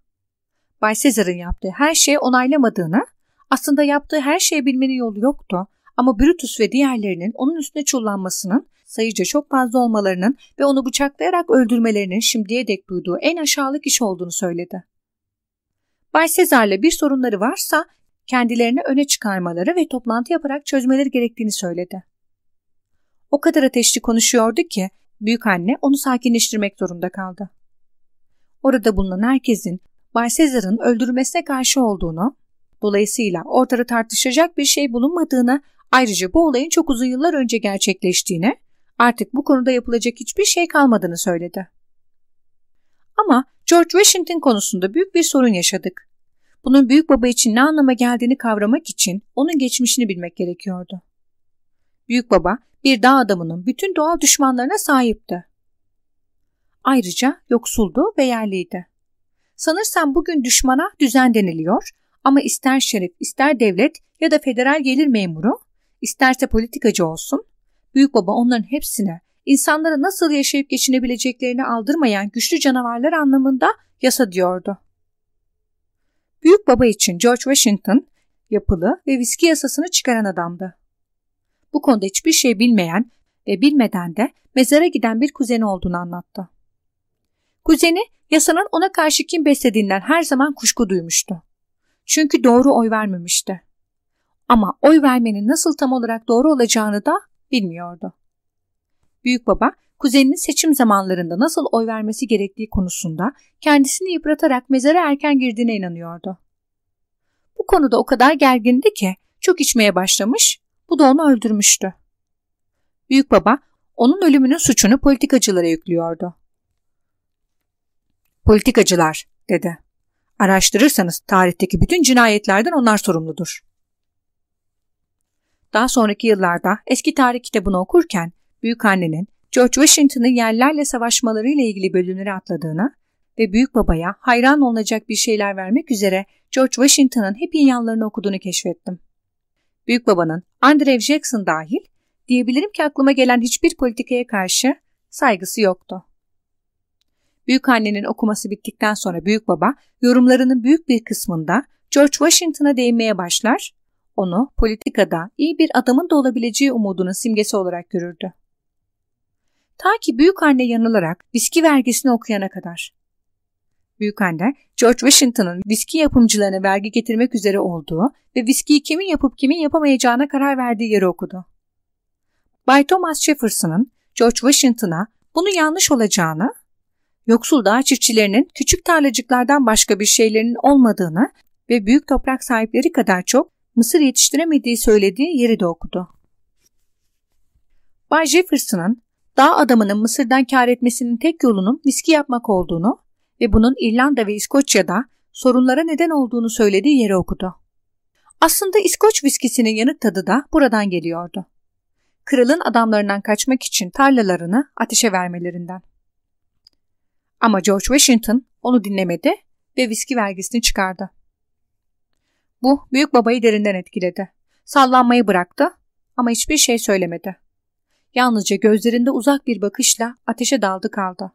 Bay Caesar'ın yaptığı her şeyi onaylamadığını, aslında yaptığı her şeyi bilmenin yolu yoktu ama Brutus ve diğerlerinin onun üstüne çullanmasının sayıca çok fazla olmalarının ve onu bıçaklayarak öldürmelerinin şimdiye dek duyduğu en aşağılık iş olduğunu söyledi. Bay Sezar'la bir sorunları varsa kendilerini öne çıkarmaları ve toplantı yaparak çözmeleri gerektiğini söyledi. O kadar ateşli konuşuyordu ki büyük anne onu sakinleştirmek zorunda kaldı. Orada bulunan herkesin Bay Sezar'ın öldürülmesine karşı olduğunu, dolayısıyla ortada tartışacak bir şey bulunmadığını, ayrıca bu olayın çok uzun yıllar önce gerçekleştiğini, artık bu konuda yapılacak hiçbir şey kalmadığını söyledi. Ama George Washington konusunda büyük bir sorun yaşadık. Bunun büyük baba için ne anlama geldiğini kavramak için onun geçmişini bilmek gerekiyordu. Büyük baba bir dağ adamının bütün doğal düşmanlarına sahipti. Ayrıca yoksuldu ve yerliydi. Sanırsam bugün düşmana düzen deniliyor ama ister şerif, ister devlet ya da federal gelir memuru, isterse politikacı olsun, büyük baba onların hepsine insanlara nasıl yaşayıp geçinebileceklerini aldırmayan güçlü canavarlar anlamında yasa diyordu. Büyük baba için George Washington yapılı ve viski yasasını çıkaran adamdı. Bu konuda hiçbir şey bilmeyen ve bilmeden de mezara giden bir kuzeni olduğunu anlattı. Kuzeni yasanın ona karşı kim beslediğinden her zaman kuşku duymuştu. Çünkü doğru oy vermemişti. Ama oy vermenin nasıl tam olarak doğru olacağını da bilmiyordu. Büyük baba kuzeninin seçim zamanlarında nasıl oy vermesi gerektiği konusunda kendisini yıpratarak mezara erken girdiğine inanıyordu. Bu konuda o kadar gergindi ki çok içmeye başlamış, bu da onu öldürmüştü. Büyük baba onun ölümünün suçunu politikacılara yüklüyordu. Politikacılar, dedi. Araştırırsanız tarihteki bütün cinayetlerden onlar sorumludur. Daha sonraki yıllarda eski tarih kitabını okurken büyük annenin George Washington'ın yerlerle savaşmalarıyla ilgili bölümleri atladığını ve büyük babaya hayran olunacak bir şeyler vermek üzere George Washington'ın hep iyi yanlarını okuduğunu keşfettim. Büyük babanın Andrew Jackson dahil diyebilirim ki aklıma gelen hiçbir politikaya karşı saygısı yoktu. Büyük annenin okuması bittikten sonra büyük baba yorumlarının büyük bir kısmında George Washington'a değinmeye başlar, onu politikada iyi bir adamın da olabileceği umudunun simgesi olarak görürdü. Ta ki büyük anne yanılarak viski vergisini okuyana kadar. Büyük anne, George Washington'ın viski yapımcılarına vergi getirmek üzere olduğu ve viskiyi kimin yapıp kimin yapamayacağına karar verdiği yeri okudu. Bay Thomas Jefferson'ın George Washington'a bunu yanlış olacağını, yoksul dağ çiftçilerinin küçük tarlacıklardan başka bir şeylerinin olmadığını ve büyük toprak sahipleri kadar çok mısır yetiştiremediği söylediği yeri de okudu. Bay Jefferson'ın dağ adamının Mısır'dan kar etmesinin tek yolunun viski yapmak olduğunu ve bunun İrlanda ve İskoçya'da sorunlara neden olduğunu söylediği yeri okudu. Aslında İskoç viskisinin yanık tadı da buradan geliyordu. Kralın adamlarından kaçmak için tarlalarını ateşe vermelerinden. Ama George Washington onu dinlemedi ve viski vergisini çıkardı. Bu büyük babayı derinden etkiledi. Sallanmayı bıraktı ama hiçbir şey söylemedi. Yalnızca gözlerinde uzak bir bakışla ateşe daldı kaldı.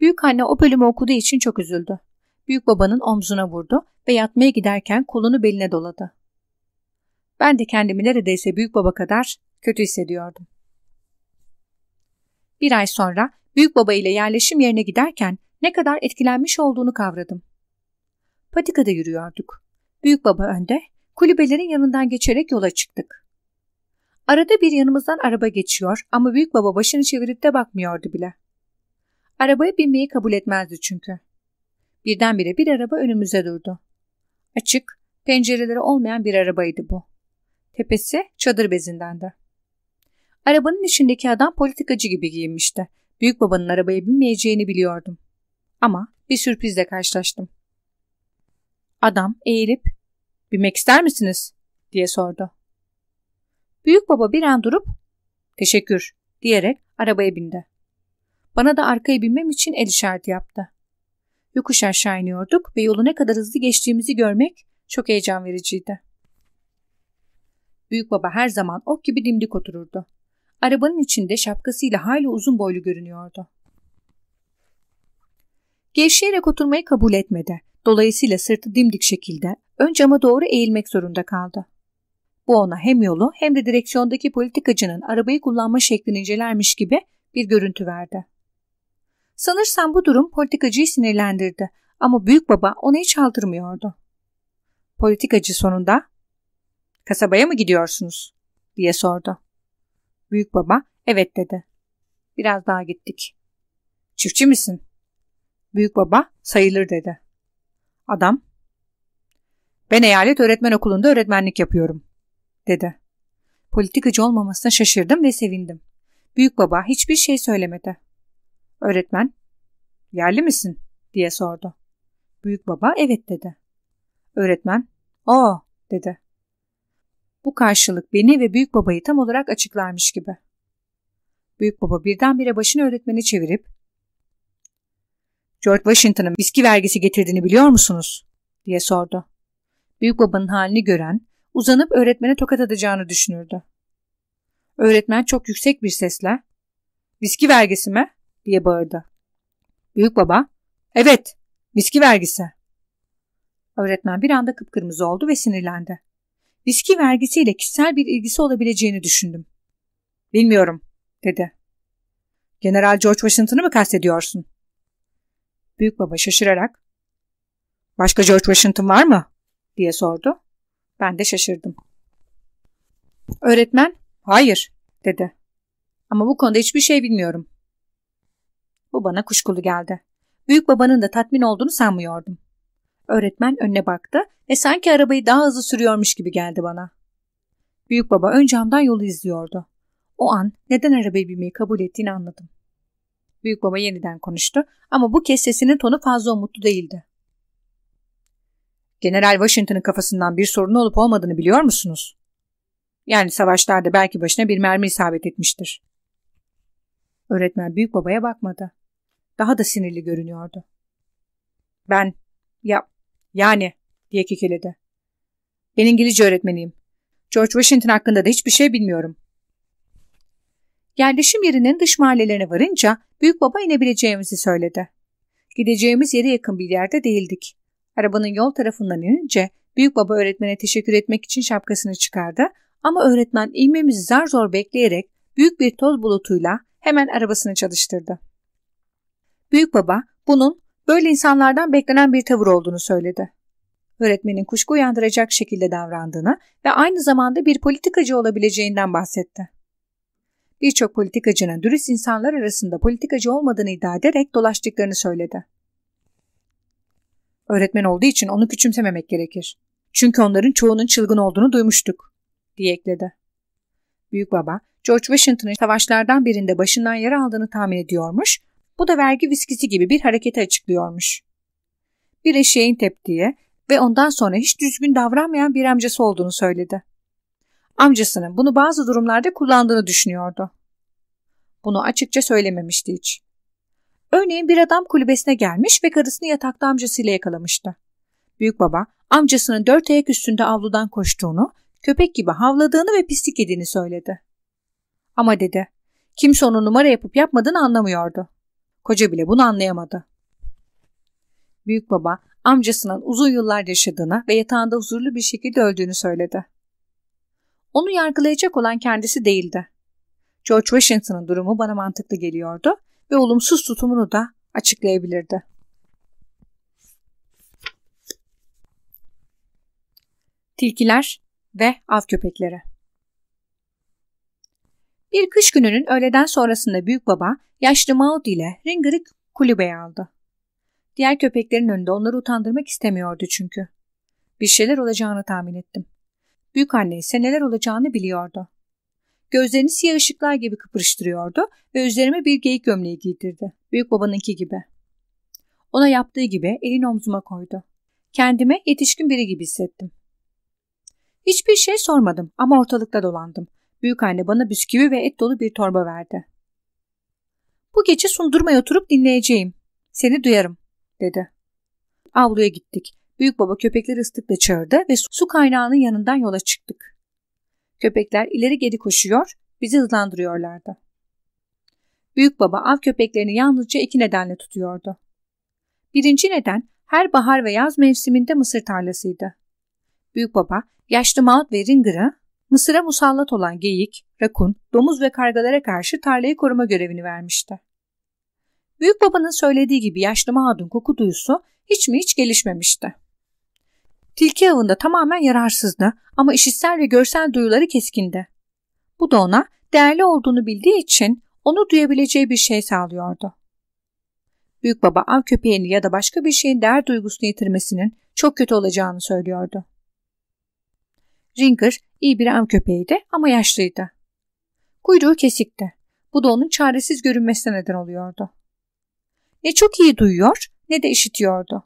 Büyük anne o bölümü okuduğu için çok üzüldü. Büyük babanın omzuna vurdu ve yatmaya giderken kolunu beline doladı. Ben de kendimi neredeyse büyük baba kadar kötü hissediyordum. Bir ay sonra büyük baba ile yerleşim yerine giderken ne kadar etkilenmiş olduğunu kavradım. Patikada yürüyorduk. Büyük baba önde, kulübelerin yanından geçerek yola çıktık. Arada bir yanımızdan araba geçiyor ama büyük baba başını çevirip de bakmıyordu bile. Arabaya binmeyi kabul etmezdi çünkü. Birdenbire bir araba önümüze durdu. Açık, pencereleri olmayan bir arabaydı bu. Tepesi çadır bezindendi. Arabanın içindeki adam politikacı gibi giyinmişti. Büyük babanın arabaya binmeyeceğini biliyordum. Ama bir sürprizle karşılaştım. Adam eğilip binmek ister misiniz diye sordu. Büyük baba bir an durup teşekkür diyerek arabaya bindi. Bana da arkaya binmem için el işareti yaptı. Yokuş aşağı iniyorduk ve yolu ne kadar hızlı geçtiğimizi görmek çok heyecan vericiydi. Büyük baba her zaman ok gibi dimdik otururdu. Arabanın içinde şapkasıyla hayli uzun boylu görünüyordu. Gevşeyerek oturmayı kabul etmedi. Dolayısıyla sırtı dimdik şekilde ön cama doğru eğilmek zorunda kaldı. Bu ona hem yolu hem de direksiyondaki politikacının arabayı kullanma şeklini incelermiş gibi bir görüntü verdi. Sanırsam bu durum politikacıyı sinirlendirdi ama büyük baba onu hiç aldırmıyordu. Politikacı sonunda "Kasabaya mı gidiyorsunuz?" diye sordu. Büyük baba "Evet." dedi. Biraz daha gittik. "Çiftçi misin?" Büyük baba "Sayılır." dedi. Adam "Ben eyalet öğretmen okulunda öğretmenlik yapıyorum." Dedi. Politikacı olmamasına şaşırdım ve sevindim. Büyük baba hiçbir şey söylemedi. Öğretmen, yerli misin? diye sordu. Büyük baba evet dedi. Öğretmen, o dedi. Bu karşılık beni ve büyük babayı tam olarak açıklarmış gibi. Büyük baba birdenbire başını öğretmeni çevirip George Washington'ın viski vergisi getirdiğini biliyor musunuz? diye sordu. Büyük babanın halini gören uzanıp öğretmene tokat atacağını düşünürdü. Öğretmen çok yüksek bir sesle ''Viski vergisi mi?'' diye bağırdı. Büyük baba ''Evet, viski vergisi.'' Öğretmen bir anda kıpkırmızı oldu ve sinirlendi. Viski vergisiyle kişisel bir ilgisi olabileceğini düşündüm. ''Bilmiyorum.'' dedi. ''General George Washington'ı mı kastediyorsun?'' Büyük baba şaşırarak ''Başka George Washington var mı?'' diye sordu. Ben de şaşırdım. Öğretmen, hayır dedi. Ama bu konuda hiçbir şey bilmiyorum. Bu bana kuşkulu geldi. Büyük babanın da tatmin olduğunu sanmıyordum. Öğretmen önüne baktı ve sanki arabayı daha hızlı sürüyormuş gibi geldi bana. Büyük baba ön camdan yolu izliyordu. O an neden arabayı binmeyi kabul ettiğini anladım. Büyük baba yeniden konuştu ama bu kez sesinin tonu fazla umutlu değildi. General Washington'ın kafasından bir sorun olup olmadığını biliyor musunuz? Yani savaşlarda belki başına bir mermi isabet etmiştir. Öğretmen büyük babaya bakmadı. Daha da sinirli görünüyordu. Ben, ya, yani diye kekeledi. Ben İngilizce öğretmeniyim. George Washington hakkında da hiçbir şey bilmiyorum. Yerleşim yerinin dış mahallelerine varınca büyük baba inebileceğimizi söyledi. Gideceğimiz yere yakın bir yerde değildik. Arabanın yol tarafından inince büyük baba öğretmene teşekkür etmek için şapkasını çıkardı ama öğretmen inmemizi zar zor bekleyerek büyük bir toz bulutuyla hemen arabasını çalıştırdı. Büyük baba bunun böyle insanlardan beklenen bir tavır olduğunu söyledi. Öğretmenin kuşku uyandıracak şekilde davrandığını ve aynı zamanda bir politikacı olabileceğinden bahsetti. Birçok politikacının dürüst insanlar arasında politikacı olmadığını iddia ederek dolaştıklarını söyledi. Öğretmen olduğu için onu küçümsememek gerekir. Çünkü onların çoğunun çılgın olduğunu duymuştuk, diye ekledi. Büyük baba, George Washington'ın savaşlardan birinde başından yara aldığını tahmin ediyormuş, bu da vergi viskisi gibi bir hareketi açıklıyormuş. Bir eşeğin teptiği ve ondan sonra hiç düzgün davranmayan bir amcası olduğunu söyledi. Amcasının bunu bazı durumlarda kullandığını düşünüyordu. Bunu açıkça söylememişti hiç. Örneğin bir adam kulübesine gelmiş ve karısını yatakta amcasıyla yakalamıştı. Büyük baba amcasının dört ayak üstünde avludan koştuğunu, köpek gibi havladığını ve pislik yediğini söyledi. Ama dedi, kimse onun numara yapıp yapmadığını anlamıyordu. Koca bile bunu anlayamadı. Büyük baba amcasının uzun yıllar yaşadığını ve yatağında huzurlu bir şekilde öldüğünü söyledi. Onu yargılayacak olan kendisi değildi. George Washington'ın durumu bana mantıklı geliyordu ve olumsuz tutumunu da açıklayabilirdi. Tilkiler ve av köpekleri Bir kış gününün öğleden sonrasında büyük baba yaşlı Maud ile Ringer'i kulübeye aldı. Diğer köpeklerin önünde onları utandırmak istemiyordu çünkü. Bir şeyler olacağını tahmin ettim. Büyük anne ise neler olacağını biliyordu. Gözlerini siyah ışıklar gibi kıpırıştırıyordu ve üzerime bir geyik gömleği giydirdi. Büyük babanınki gibi. Ona yaptığı gibi elini omzuma koydu. Kendime yetişkin biri gibi hissettim. Hiçbir şey sormadım ama ortalıkta dolandım. Büyük anne bana bisküvi ve et dolu bir torba verdi. Bu gece sundurmaya oturup dinleyeceğim. Seni duyarım, dedi. avluya gittik. Büyük baba köpekleri ıslıkla çağırdı ve su kaynağının yanından yola çıktık. Köpekler ileri geri koşuyor, bizi hızlandırıyorlardı. Büyük baba av köpeklerini yalnızca iki nedenle tutuyordu. Birinci neden her bahar ve yaz mevsiminde mısır tarlasıydı. Büyük baba yaşlı Maud ve Ringer'ı Mısır'a musallat olan geyik, rakun, domuz ve kargalara karşı tarlayı koruma görevini vermişti. Büyük babanın söylediği gibi yaşlı Maud'un koku duyusu hiç mi hiç gelişmemişti. Tilki avında tamamen yararsızdı ama işitsel ve görsel duyuları keskindi. Bu da ona değerli olduğunu bildiği için onu duyabileceği bir şey sağlıyordu. Büyük baba av köpeğini ya da başka bir şeyin değer duygusunu yitirmesinin çok kötü olacağını söylüyordu. Ringer iyi bir av köpeğiydi ama yaşlıydı. Kuyruğu kesikti. Bu da onun çaresiz görünmesine neden oluyordu. Ne çok iyi duyuyor ne de işitiyordu.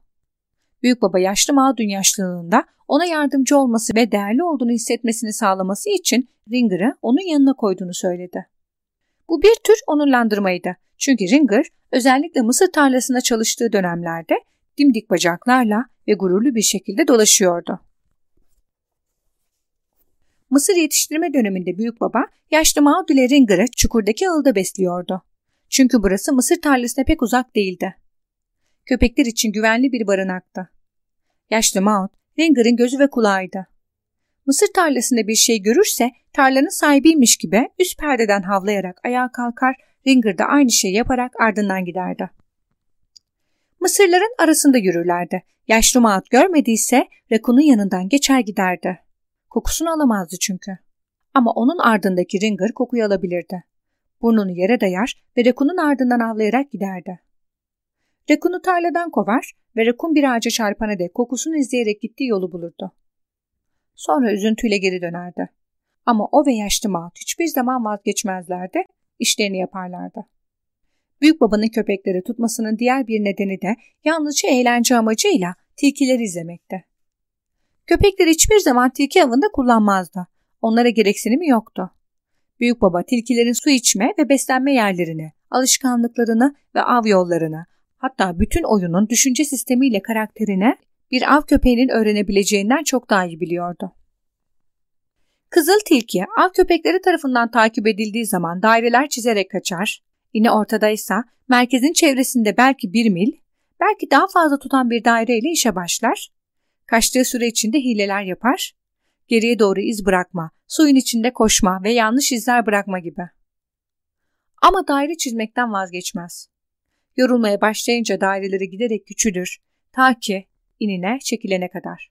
Büyük baba yaşlı mağdun yaşlılığında ona yardımcı olması ve değerli olduğunu hissetmesini sağlaması için Ringer'ı onun yanına koyduğunu söyledi. Bu bir tür onurlandırmaydı. Çünkü Ringer özellikle mısır tarlasında çalıştığı dönemlerde dimdik bacaklarla ve gururlu bir şekilde dolaşıyordu. Mısır yetiştirme döneminde büyük baba yaşlı Maud ile Ringer'ı çukurdaki ağılda besliyordu. Çünkü burası mısır tarlasına pek uzak değildi. Köpekler için güvenli bir barınaktı. Yaşlı Maud, Ringer'ın gözü ve kulağıydı. Mısır tarlasında bir şey görürse tarlanın sahibiymiş gibi üst perdeden havlayarak ayağa kalkar, Ringer de aynı şeyi yaparak ardından giderdi. Mısırların arasında yürürlerdi. Yaşlı Maud görmediyse Rakun'un yanından geçer giderdi. Kokusunu alamazdı çünkü. Ama onun ardındaki Ringer kokuyu alabilirdi. Burnunu yere dayar ve Rakun'un ardından avlayarak giderdi. Rakun'u tarladan kovar ve Rakun bir ağaca çarpana dek kokusunu izleyerek gittiği yolu bulurdu. Sonra üzüntüyle geri dönerdi. Ama o ve yaşlı Maut hiçbir zaman vazgeçmezlerdi, işlerini yaparlardı. Büyük babanın köpekleri tutmasının diğer bir nedeni de yalnızca eğlence amacıyla tilkileri izlemekti. Köpekler hiçbir zaman tilki avında kullanmazdı. Onlara gereksinimi yoktu. Büyük baba tilkilerin su içme ve beslenme yerlerini, alışkanlıklarını ve av yollarını, hatta bütün oyunun düşünce sistemiyle karakterine bir av köpeğinin öğrenebileceğinden çok daha iyi biliyordu. Kızıl tilki av köpekleri tarafından takip edildiği zaman daireler çizerek kaçar, yine ortadaysa merkezin çevresinde belki bir mil, belki daha fazla tutan bir daireyle işe başlar, kaçtığı süre içinde hileler yapar, geriye doğru iz bırakma, suyun içinde koşma ve yanlış izler bırakma gibi. Ama daire çizmekten vazgeçmez. Yorulmaya başlayınca daireleri giderek küçülür, ta ki inine çekilene kadar.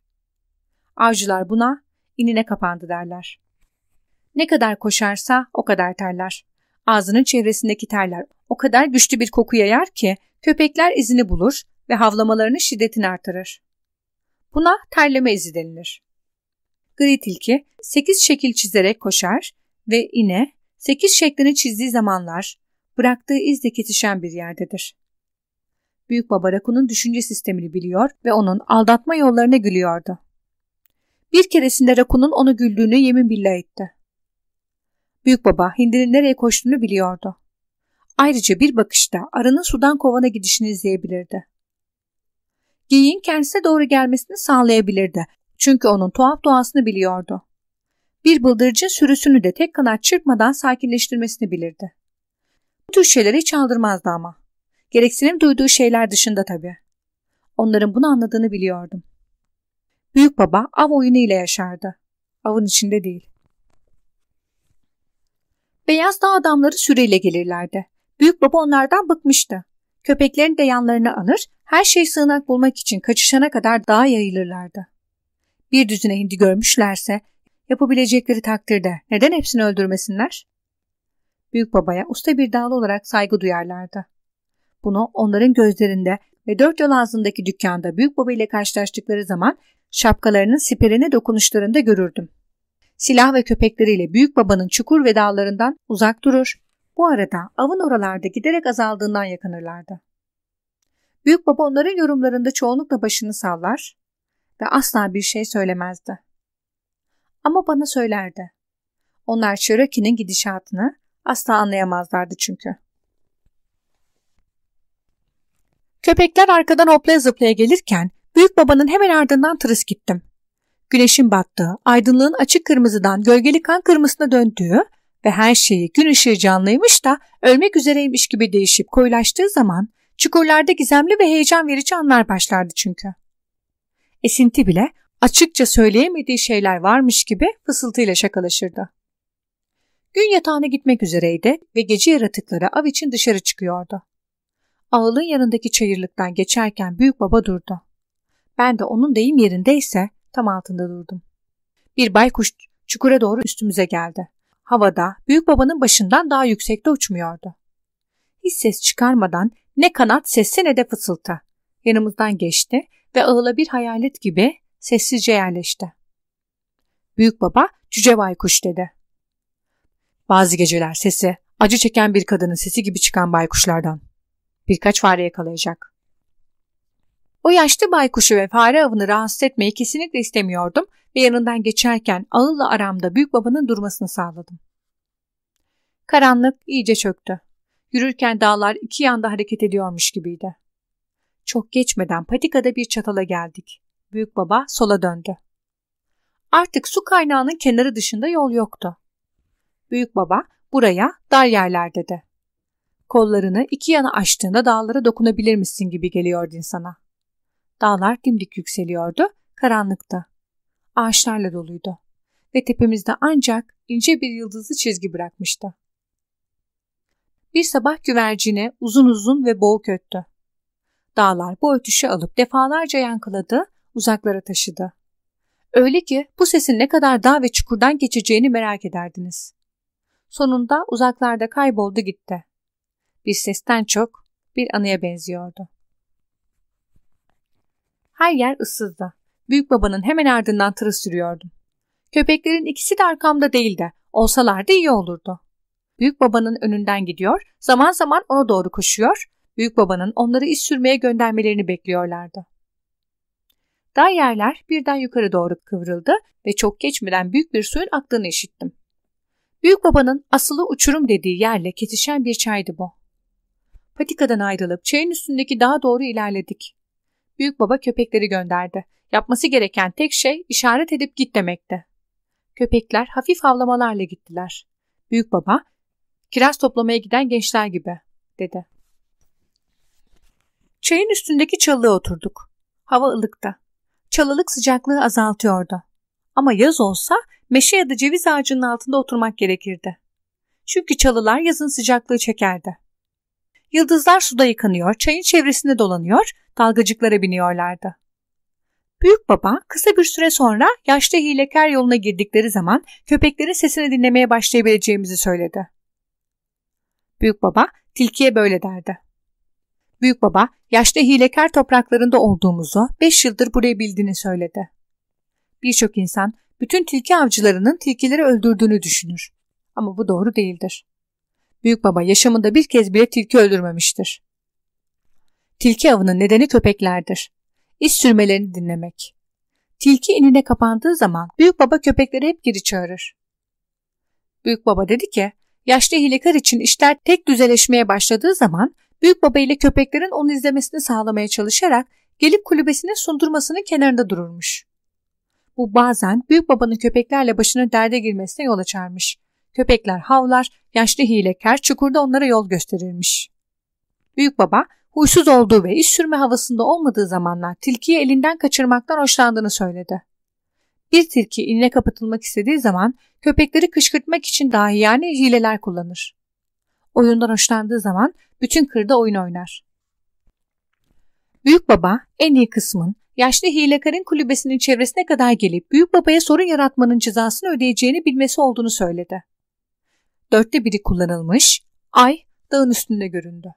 Avcılar buna inine kapandı derler. Ne kadar koşarsa o kadar terler. Ağzının çevresindeki terler o kadar güçlü bir koku yayar ki köpekler izini bulur ve havlamalarının şiddetini artırır. Buna terleme izi denilir. Gri tilki 8 şekil çizerek koşar ve ine 8 şeklini çizdiği zamanlar bıraktığı izle kesişen bir yerdedir. Büyük baba Rakun'un düşünce sistemini biliyor ve onun aldatma yollarına gülüyordu. Bir keresinde Rakun'un onu güldüğünü yemin billah etti. Büyük baba hindinin nereye koştuğunu biliyordu. Ayrıca bir bakışta arının sudan kovana gidişini izleyebilirdi. Geyiğin kendisine doğru gelmesini sağlayabilirdi. Çünkü onun tuhaf doğasını biliyordu. Bir bıldırcın sürüsünü de tek kanat çırpmadan sakinleştirmesini bilirdi. Bu tür şeyleri hiç aldırmazdı ama. Gereksinim duyduğu şeyler dışında tabii. Onların bunu anladığını biliyordum. Büyük baba av oyunu ile yaşardı. Avın içinde değil. Beyaz dağ adamları süreyle gelirlerdi. Büyük baba onlardan bıkmıştı. Köpeklerin de yanlarına anır, her şey sığınak bulmak için kaçışana kadar dağa yayılırlardı. Bir düzine hindi görmüşlerse yapabilecekleri takdirde neden hepsini öldürmesinler? Büyük babaya usta bir dağlı olarak saygı duyarlardı. Bunu onların gözlerinde ve dört yol ağzındaki dükkanda büyük baba ile karşılaştıkları zaman şapkalarının siperine dokunuşlarında görürdüm. Silah ve köpekleriyle büyük babanın çukur ve dağlarından uzak durur. Bu arada avın oralarda giderek azaldığından yakınırlardı. Büyük baba onların yorumlarında çoğunlukla başını sallar ve asla bir şey söylemezdi. Ama bana söylerdi. Onlar Cherokee'nin gidişatını asla anlayamazlardı çünkü. Köpekler arkadan hoplaya zıplaya gelirken Büyük babanın hemen ardından tırıs gittim. Güneşin battığı, aydınlığın açık kırmızıdan gölgeli kan kırmızısına döndüğü ve her şeyi gün ışığı canlıymış da ölmek üzereymiş gibi değişip koyulaştığı zaman çukurlarda gizemli ve heyecan verici anlar başlardı çünkü. Esinti bile açıkça söyleyemediği şeyler varmış gibi fısıltıyla şakalaşırdı. Gün yatağına gitmek üzereydi ve gece yaratıkları av için dışarı çıkıyordu. Ağılın yanındaki çayırlıktan geçerken büyük baba durdu. Ben de onun deyim yerindeyse tam altında durdum. Bir baykuş çukura doğru üstümüze geldi. Havada büyük babanın başından daha yüksekte uçmuyordu. Hiç ses çıkarmadan ne kanat sesi ne de fısıltı. Yanımızdan geçti ve ağıla bir hayalet gibi sessizce yerleşti. Büyük baba cüce baykuş dedi. Bazı geceler sesi acı çeken bir kadının sesi gibi çıkan baykuşlardan. Birkaç fare yakalayacak. O yaşlı baykuşu ve fare avını rahatsız etmeyi kesinlikle istemiyordum ve yanından geçerken ağılla aramda büyük babanın durmasını sağladım. Karanlık iyice çöktü. Yürürken dağlar iki yanda hareket ediyormuş gibiydi. Çok geçmeden patikada bir çatala geldik. Büyük baba sola döndü. Artık su kaynağının kenarı dışında yol yoktu. Büyük baba buraya dar yerler dedi. Kollarını iki yana açtığında dağlara dokunabilir misin gibi geliyordu insana. Dağlar dimdik yükseliyordu, karanlıkta. Ağaçlarla doluydu ve tepemizde ancak ince bir yıldızlı çizgi bırakmıştı. Bir sabah güvercine uzun uzun ve boğuk öttü. Dağlar bu ötüşü alıp defalarca yankıladı, uzaklara taşıdı. Öyle ki bu sesin ne kadar dağ ve çukurdan geçeceğini merak ederdiniz. Sonunda uzaklarda kayboldu gitti. Bir sesten çok bir anıya benziyordu. Her yer ıssızdı. Büyük babanın hemen ardından tırı sürüyordum. Köpeklerin ikisi de arkamda değildi. Olsalardı iyi olurdu. Büyük babanın önünden gidiyor, zaman zaman ona doğru koşuyor, büyük babanın onları iş sürmeye göndermelerini bekliyorlardı. Dar yerler birden yukarı doğru kıvrıldı ve çok geçmeden büyük bir suyun aktığını işittim. Büyük babanın asılı uçurum dediği yerle kesişen bir çaydı bu. Patikadan ayrılıp çayın üstündeki dağa doğru ilerledik. Büyük baba köpekleri gönderdi. Yapması gereken tek şey işaret edip git demekti. Köpekler hafif havlamalarla gittiler. Büyük baba Kiraz toplamaya giden gençler gibi, dedi. Çayın üstündeki çalıya oturduk. Hava ılıktı. Çalılık sıcaklığı azaltıyordu. Ama yaz olsa meşe ya da ceviz ağacının altında oturmak gerekirdi. Çünkü çalılar yazın sıcaklığı çekerdi. Yıldızlar suda yıkanıyor, çayın çevresinde dolanıyor, dalgacıklara biniyorlardı. Büyük baba kısa bir süre sonra yaşlı hilekar yoluna girdikleri zaman köpeklerin sesini dinlemeye başlayabileceğimizi söyledi. Büyük baba tilkiye böyle derdi. Büyük baba yaşlı hilekar topraklarında olduğumuzu beş yıldır burayı bildiğini söyledi. Birçok insan bütün tilki avcılarının tilkileri öldürdüğünü düşünür. Ama bu doğru değildir. Büyük baba yaşamında bir kez bile tilki öldürmemiştir. Tilki avının nedeni köpeklerdir. İş sürmelerini dinlemek. Tilki inine kapandığı zaman büyük baba köpekleri hep geri çağırır. Büyük baba dedi ki Yaşlı hilekar için işler tek düzeleşmeye başladığı zaman büyük baba ile köpeklerin onu izlemesini sağlamaya çalışarak gelip kulübesine sundurmasının kenarında dururmuş. Bu bazen büyük babanın köpeklerle başına derde girmesine yol açarmış. Köpekler havlar, yaşlı hilekar çukurda onlara yol gösterirmiş. Büyük baba huysuz olduğu ve iş sürme havasında olmadığı zamanlar tilkiyi elinden kaçırmaktan hoşlandığını söyledi. Bir tilki inine kapatılmak istediği zaman köpekleri kışkırtmak için dahi yani hileler kullanır. Oyundan hoşlandığı zaman bütün kırda oyun oynar. Büyük baba en iyi kısmın yaşlı hilekarın kulübesinin çevresine kadar gelip büyük babaya sorun yaratmanın cezasını ödeyeceğini bilmesi olduğunu söyledi. Dörtte biri kullanılmış, ay dağın üstünde göründü.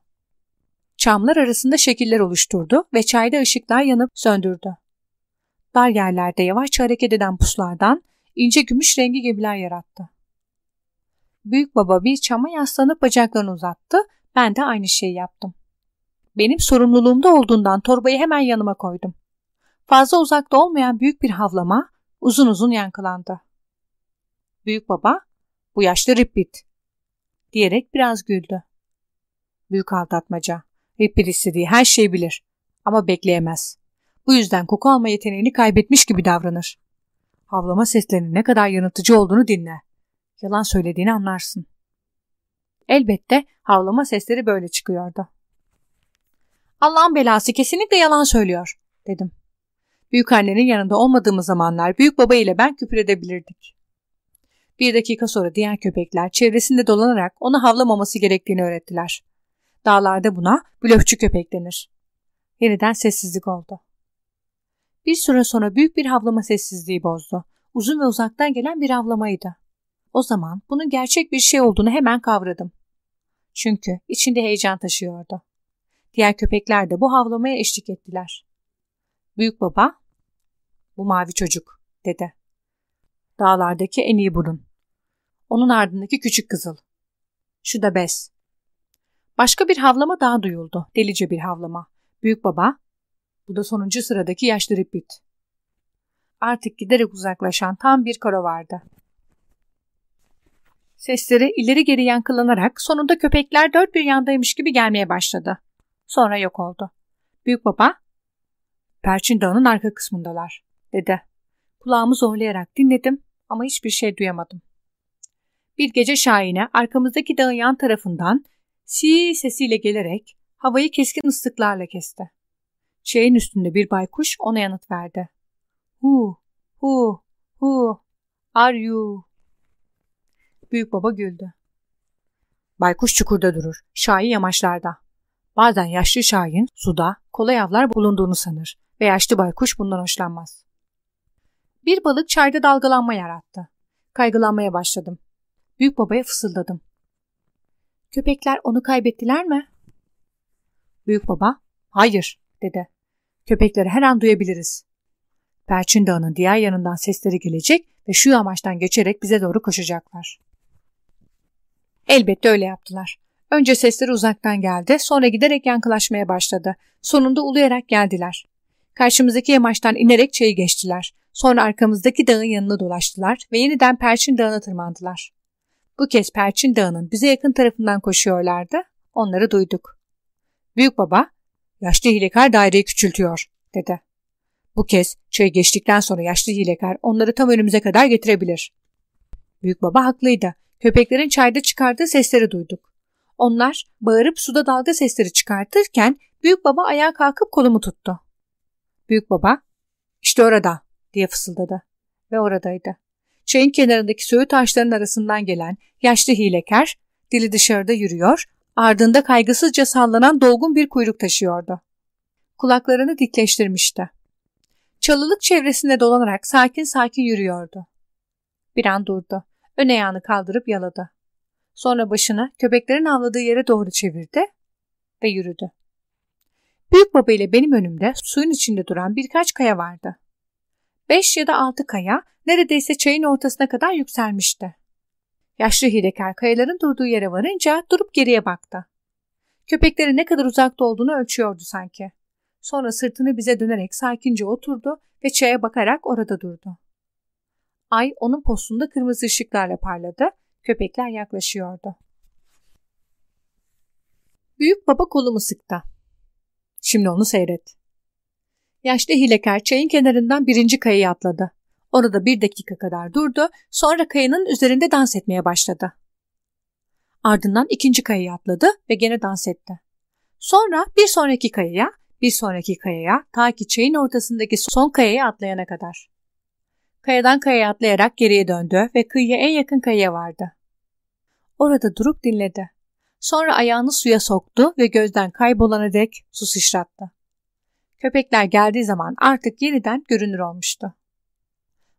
Çamlar arasında şekiller oluşturdu ve çayda ışıklar yanıp söndürdü dar yerlerde yavaşça hareket eden puslardan ince gümüş rengi gemiler yarattı. Büyük baba bir çama yaslanıp bacaklarını uzattı, ben de aynı şeyi yaptım. Benim sorumluluğumda olduğundan torbayı hemen yanıma koydum. Fazla uzakta olmayan büyük bir havlama uzun uzun yankılandı. Büyük baba, bu yaşlı Rippit, diyerek biraz güldü. Büyük aldatmaca, Rippit istediği her şeyi bilir ama bekleyemez. Bu yüzden koku alma yeteneğini kaybetmiş gibi davranır. Havlama seslerinin ne kadar yanıltıcı olduğunu dinle. Yalan söylediğini anlarsın. Elbette havlama sesleri böyle çıkıyordu. Allah'ın belası kesinlikle yalan söylüyor, dedim. Büyük annenin yanında olmadığımız zamanlar büyük baba ile ben küfür edebilirdik. Bir dakika sonra diğer köpekler çevresinde dolanarak ona havlamaması gerektiğini öğrettiler. Dağlarda buna blöfçü köpek denir. Yeniden sessizlik oldu. Bir süre sonra büyük bir havlama sessizliği bozdu. Uzun ve uzaktan gelen bir havlamaydı. O zaman bunun gerçek bir şey olduğunu hemen kavradım. Çünkü içinde heyecan taşıyordu. Diğer köpekler de bu havlamaya eşlik ettiler. Büyük baba, bu mavi çocuk, dedi. Dağlardaki en iyi burun. Onun ardındaki küçük kızıl. Şu da bez. Başka bir havlama daha duyuldu. Delice bir havlama. Büyük baba, bu da sonuncu sıradaki yaşlı Ripit. Artık giderek uzaklaşan tam bir koro vardı. Sesleri ileri geri yankılanarak sonunda köpekler dört bir yandaymış gibi gelmeye başladı. Sonra yok oldu. Büyük baba, Perçin Dağı'nın arka kısmındalar, dedi. Kulağımı zorlayarak dinledim ama hiçbir şey duyamadım. Bir gece şahine arkamızdaki dağın yan tarafından si sesiyle gelerek havayı keskin ıslıklarla kesti. Şeyin üstünde bir baykuş ona yanıt verdi. Hu, hu, hu, are you? Büyük baba güldü. Baykuş çukurda durur, şahin yamaçlarda. Bazen yaşlı şahin suda kolay avlar bulunduğunu sanır ve yaşlı baykuş bundan hoşlanmaz. Bir balık çayda dalgalanma yarattı. Kaygılanmaya başladım. Büyük babaya fısıldadım. Köpekler onu kaybettiler mi? Büyük baba, hayır dedi. Köpekleri her an duyabiliriz. Perçin Dağı'nın diğer yanından sesleri gelecek ve şu yamaçtan geçerek bize doğru koşacaklar. Elbette öyle yaptılar. Önce sesleri uzaktan geldi, sonra giderek yankılaşmaya başladı. Sonunda uluyarak geldiler. Karşımızdaki yamaçtan inerek çayı geçtiler. Sonra arkamızdaki dağın yanına dolaştılar ve yeniden Perçin Dağı'na tırmandılar. Bu kez Perçin Dağı'nın bize yakın tarafından koşuyorlardı. Onları duyduk. Büyük baba, yaşlı hilekar daireyi küçültüyor, dedi. Bu kez çayı geçtikten sonra yaşlı hilekar onları tam önümüze kadar getirebilir. Büyük baba haklıydı. Köpeklerin çayda çıkardığı sesleri duyduk. Onlar bağırıp suda dalga sesleri çıkartırken büyük baba ayağa kalkıp kolumu tuttu. Büyük baba, işte orada diye fısıldadı ve oradaydı. Çayın kenarındaki söğüt taşlarının arasından gelen yaşlı hilekar, dili dışarıda yürüyor, ardında kaygısızca sallanan dolgun bir kuyruk taşıyordu. Kulaklarını dikleştirmişti. Çalılık çevresinde dolanarak sakin sakin yürüyordu. Bir an durdu. Ön ayağını kaldırıp yaladı. Sonra başını köpeklerin avladığı yere doğru çevirdi ve yürüdü. Büyük baba ile benim önümde suyun içinde duran birkaç kaya vardı. Beş ya da altı kaya neredeyse çayın ortasına kadar yükselmişti. Yaşlı hilekar kayaların durduğu yere varınca durup geriye baktı. Köpeklerin ne kadar uzakta olduğunu ölçüyordu sanki. Sonra sırtını bize dönerek sakince oturdu ve çaya bakarak orada durdu. Ay onun postunda kırmızı ışıklarla parladı, köpekler yaklaşıyordu. Büyük baba kolumu sıktı. Şimdi onu seyret. Yaşlı hilekar çayın kenarından birinci kayayı atladı. Orada bir dakika kadar durdu, sonra kayanın üzerinde dans etmeye başladı. Ardından ikinci kayayı atladı ve gene dans etti. Sonra bir sonraki kayaya, bir sonraki kayaya, ta ki çayın ortasındaki son kayaya atlayana kadar. Kayadan kayaya atlayarak geriye döndü ve kıyıya en yakın kayaya vardı. Orada durup dinledi. Sonra ayağını suya soktu ve gözden kaybolana dek su sıçrattı. Köpekler geldiği zaman artık yeniden görünür olmuştu.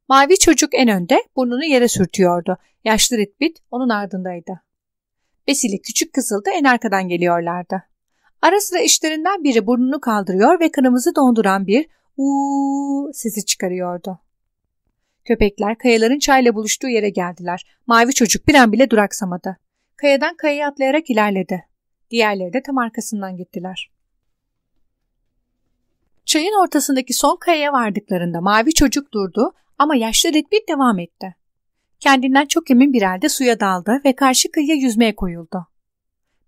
Mavi çocuk en önde burnunu yere sürtüyordu. Yaşlı Ritbit onun ardındaydı. Besili küçük kızıl da en arkadan geliyorlardı. Ara sıra işlerinden biri burnunu kaldırıyor ve kanımızı donduran bir uuu sesi çıkarıyordu. Köpekler kayaların çayla buluştuğu yere geldiler. Mavi çocuk bir an bile duraksamadı. Kayadan kayaya atlayarak ilerledi. Diğerleri de tam arkasından gittiler. Çayın ortasındaki son kayaya vardıklarında mavi çocuk durdu ama yaşlı Ritbit devam etti. Kendinden çok emin bir halde suya daldı ve karşı kıyıya yüzmeye koyuldu.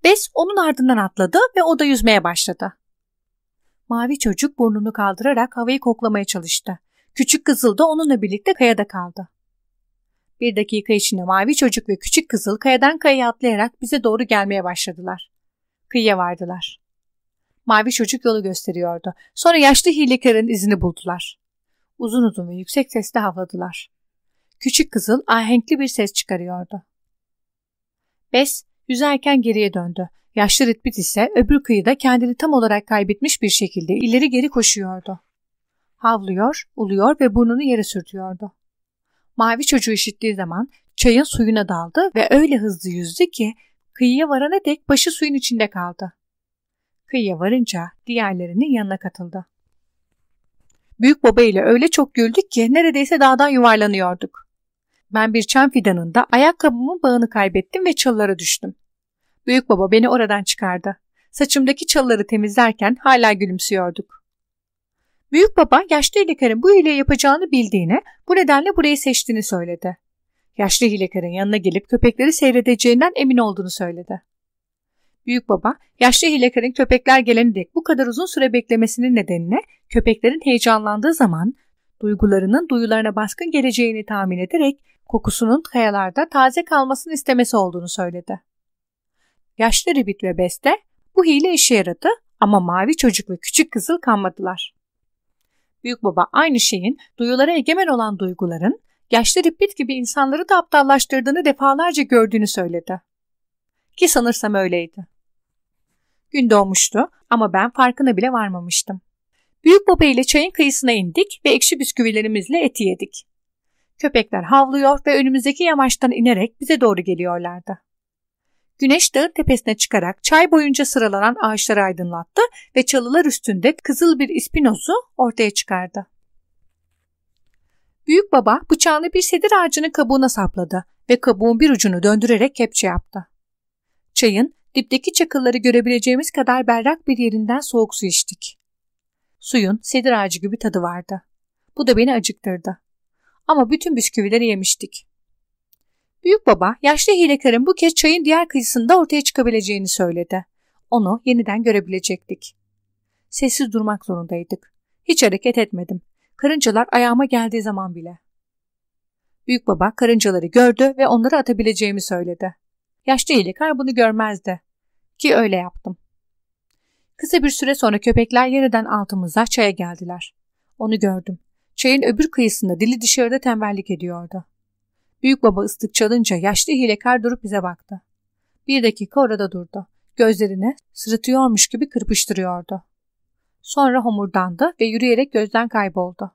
Bes onun ardından atladı ve o da yüzmeye başladı. Mavi çocuk burnunu kaldırarak havayı koklamaya çalıştı. Küçük kızıl da onunla birlikte kayada kaldı. Bir dakika içinde mavi çocuk ve küçük kızıl kayadan kayaya atlayarak bize doğru gelmeye başladılar. Kıyıya vardılar. Mavi çocuk yolu gösteriyordu. Sonra yaşlı hilekarın izini buldular. Uzun uzun ve yüksek sesle havladılar. Küçük kızıl ahenkli bir ses çıkarıyordu. Bes yüzerken geriye döndü. Yaşlı Ritbit ise öbür kıyıda kendini tam olarak kaybetmiş bir şekilde ileri geri koşuyordu. Havlıyor, uluyor ve burnunu yere sürtüyordu. Mavi çocuğu işittiği zaman çayın suyuna daldı ve öyle hızlı yüzdü ki kıyıya varana dek başı suyun içinde kaldı. Kıyıya varınca diğerlerinin yanına katıldı. Büyük baba ile öyle çok güldük ki neredeyse dağdan yuvarlanıyorduk. Ben bir çam fidanında ayakkabımın bağını kaybettim ve çalılara düştüm. Büyük baba beni oradan çıkardı. Saçımdaki çalıları temizlerken hala gülümsüyorduk. Büyük baba yaşlı hilekarın bu hileyi yapacağını bildiğini, bu nedenle burayı seçtiğini söyledi. Yaşlı hilekarın yanına gelip köpekleri seyredeceğinden emin olduğunu söyledi. Büyük baba, yaşlı hilekarın köpekler gelene dek bu kadar uzun süre beklemesinin nedenine köpeklerin heyecanlandığı zaman duygularının duyularına baskın geleceğini tahmin ederek kokusunun kayalarda taze kalmasını istemesi olduğunu söyledi. Yaşlı Ribit ve Beste bu hile işe yaradı ama mavi çocuk ve küçük kızıl kanmadılar. Büyük baba aynı şeyin duyulara egemen olan duyguların yaşlı Ribit gibi insanları da aptallaştırdığını defalarca gördüğünü söyledi. Ki sanırsam öyleydi. Gün doğmuştu ama ben farkına bile varmamıştım. Büyük baba ile çayın kıyısına indik ve ekşi bisküvilerimizle eti yedik. Köpekler havlıyor ve önümüzdeki yamaçtan inerek bize doğru geliyorlardı. Güneş dağın tepesine çıkarak çay boyunca sıralanan ağaçları aydınlattı ve çalılar üstünde kızıl bir ispinozu ortaya çıkardı. Büyük baba bıçağını bir sedir ağacının kabuğuna sapladı ve kabuğun bir ucunu döndürerek kepçe yaptı. Çayın dipteki çakılları görebileceğimiz kadar berrak bir yerinden soğuk su içtik. Suyun sedir ağacı gibi tadı vardı. Bu da beni acıktırdı. Ama bütün bisküvileri yemiştik. Büyük baba yaşlı hilekarın bu kez çayın diğer kıyısında ortaya çıkabileceğini söyledi. Onu yeniden görebilecektik. Sessiz durmak zorundaydık. Hiç hareket etmedim. Karıncalar ayağıma geldiği zaman bile. Büyük baba karıncaları gördü ve onları atabileceğimi söyledi. Yaşlı hilekar bunu görmezdi. Ki öyle yaptım. Kısa bir süre sonra köpekler yeniden altımıza çaya geldiler. Onu gördüm. Çayın öbür kıyısında dili dışarıda tembellik ediyordu. Büyük baba ıslık çalınca yaşlı hilekar durup bize baktı. Bir dakika orada durdu. Gözlerini sırıtıyormuş gibi kırpıştırıyordu. Sonra homurdandı ve yürüyerek gözden kayboldu.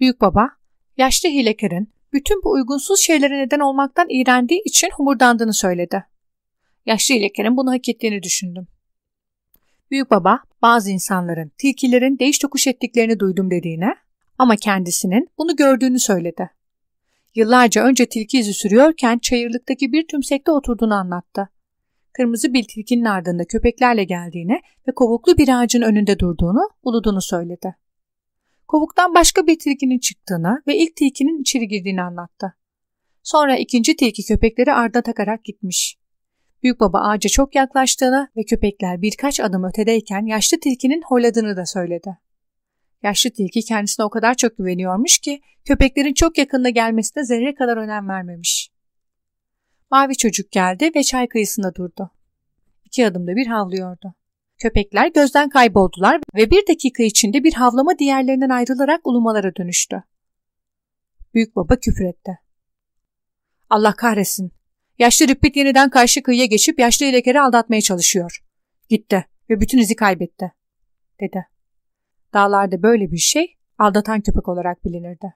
Büyük baba, yaşlı hilekarın bütün bu uygunsuz şeylere neden olmaktan iğrendiği için homurdandığını söyledi. Yaşlı hilekarın bunu hak ettiğini düşündüm. Büyük baba, bazı insanların tilkilerin değiş tokuş ettiklerini duydum dediğine ama kendisinin bunu gördüğünü söyledi. Yıllarca önce tilki izi sürüyorken çayırlıktaki bir tümsekte oturduğunu anlattı. Kırmızı bir tilkinin ardında köpeklerle geldiğini ve kovuklu bir ağacın önünde durduğunu, uluduğunu söyledi. Kovuktan başka bir tilkinin çıktığını ve ilk tilkinin içeri girdiğini anlattı. Sonra ikinci tilki köpekleri arda takarak gitmiş. Büyük baba ağaca çok yaklaştığını ve köpekler birkaç adım ötedeyken yaşlı tilkinin holadığını da söyledi. Yaşlı tilki kendisine o kadar çok güveniyormuş ki köpeklerin çok yakında gelmesine zerre kadar önem vermemiş. Mavi çocuk geldi ve çay kıyısında durdu. İki adımda bir havlıyordu. Köpekler gözden kayboldular ve bir dakika içinde bir havlama diğerlerinden ayrılarak ulumalara dönüştü. Büyük baba küfür etti. Allah kahretsin. Yaşlı Rüppet yeniden karşı kıyıya geçip yaşlı ilekeri aldatmaya çalışıyor. Gitti ve bütün izi kaybetti, dedi. Dağlarda böyle bir şey aldatan köpek olarak bilinirdi.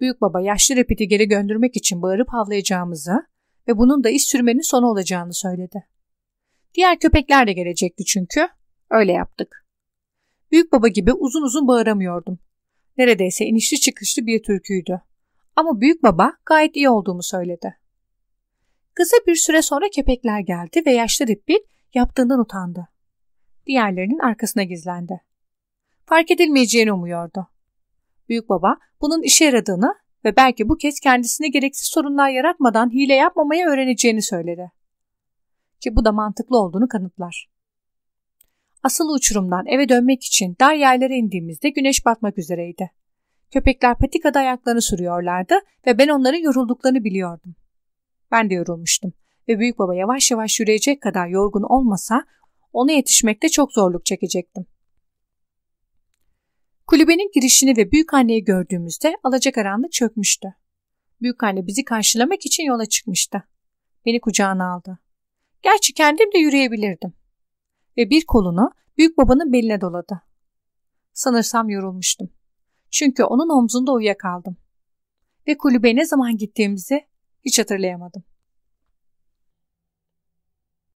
Büyük baba yaşlı repiti geri göndermek için bağırıp havlayacağımızı ve bunun da iş sürmenin sonu olacağını söyledi. Diğer köpekler de gelecekti çünkü. Öyle yaptık. Büyük baba gibi uzun uzun bağıramıyordum. Neredeyse inişli çıkışlı bir türküydü. Ama büyük baba gayet iyi olduğumu söyledi. Kısa bir süre sonra köpekler geldi ve yaşlı Rippil yaptığından utandı diğerlerinin arkasına gizlendi. Fark edilmeyeceğini umuyordu. Büyük baba bunun işe yaradığını ve belki bu kez kendisine gereksiz sorunlar yaratmadan hile yapmamayı öğreneceğini söyledi. Ki bu da mantıklı olduğunu kanıtlar. Asıl uçurumdan eve dönmek için dar yerlere indiğimizde güneş batmak üzereydi. Köpekler patikada ayaklarını sürüyorlardı ve ben onların yorulduklarını biliyordum. Ben de yorulmuştum ve büyük baba yavaş yavaş yürüyecek kadar yorgun olmasa ona yetişmekte çok zorluk çekecektim. Kulübenin girişini ve büyük anneyi gördüğümüzde alacakaranlık çökmüştü. Büyük anne bizi karşılamak için yola çıkmıştı. Beni kucağına aldı. Gerçi kendim de yürüyebilirdim. Ve bir kolunu büyük babanın beline doladı. Sanırsam yorulmuştum. Çünkü onun omzunda uyuyakaldım. Ve kulübe ne zaman gittiğimizi hiç hatırlayamadım.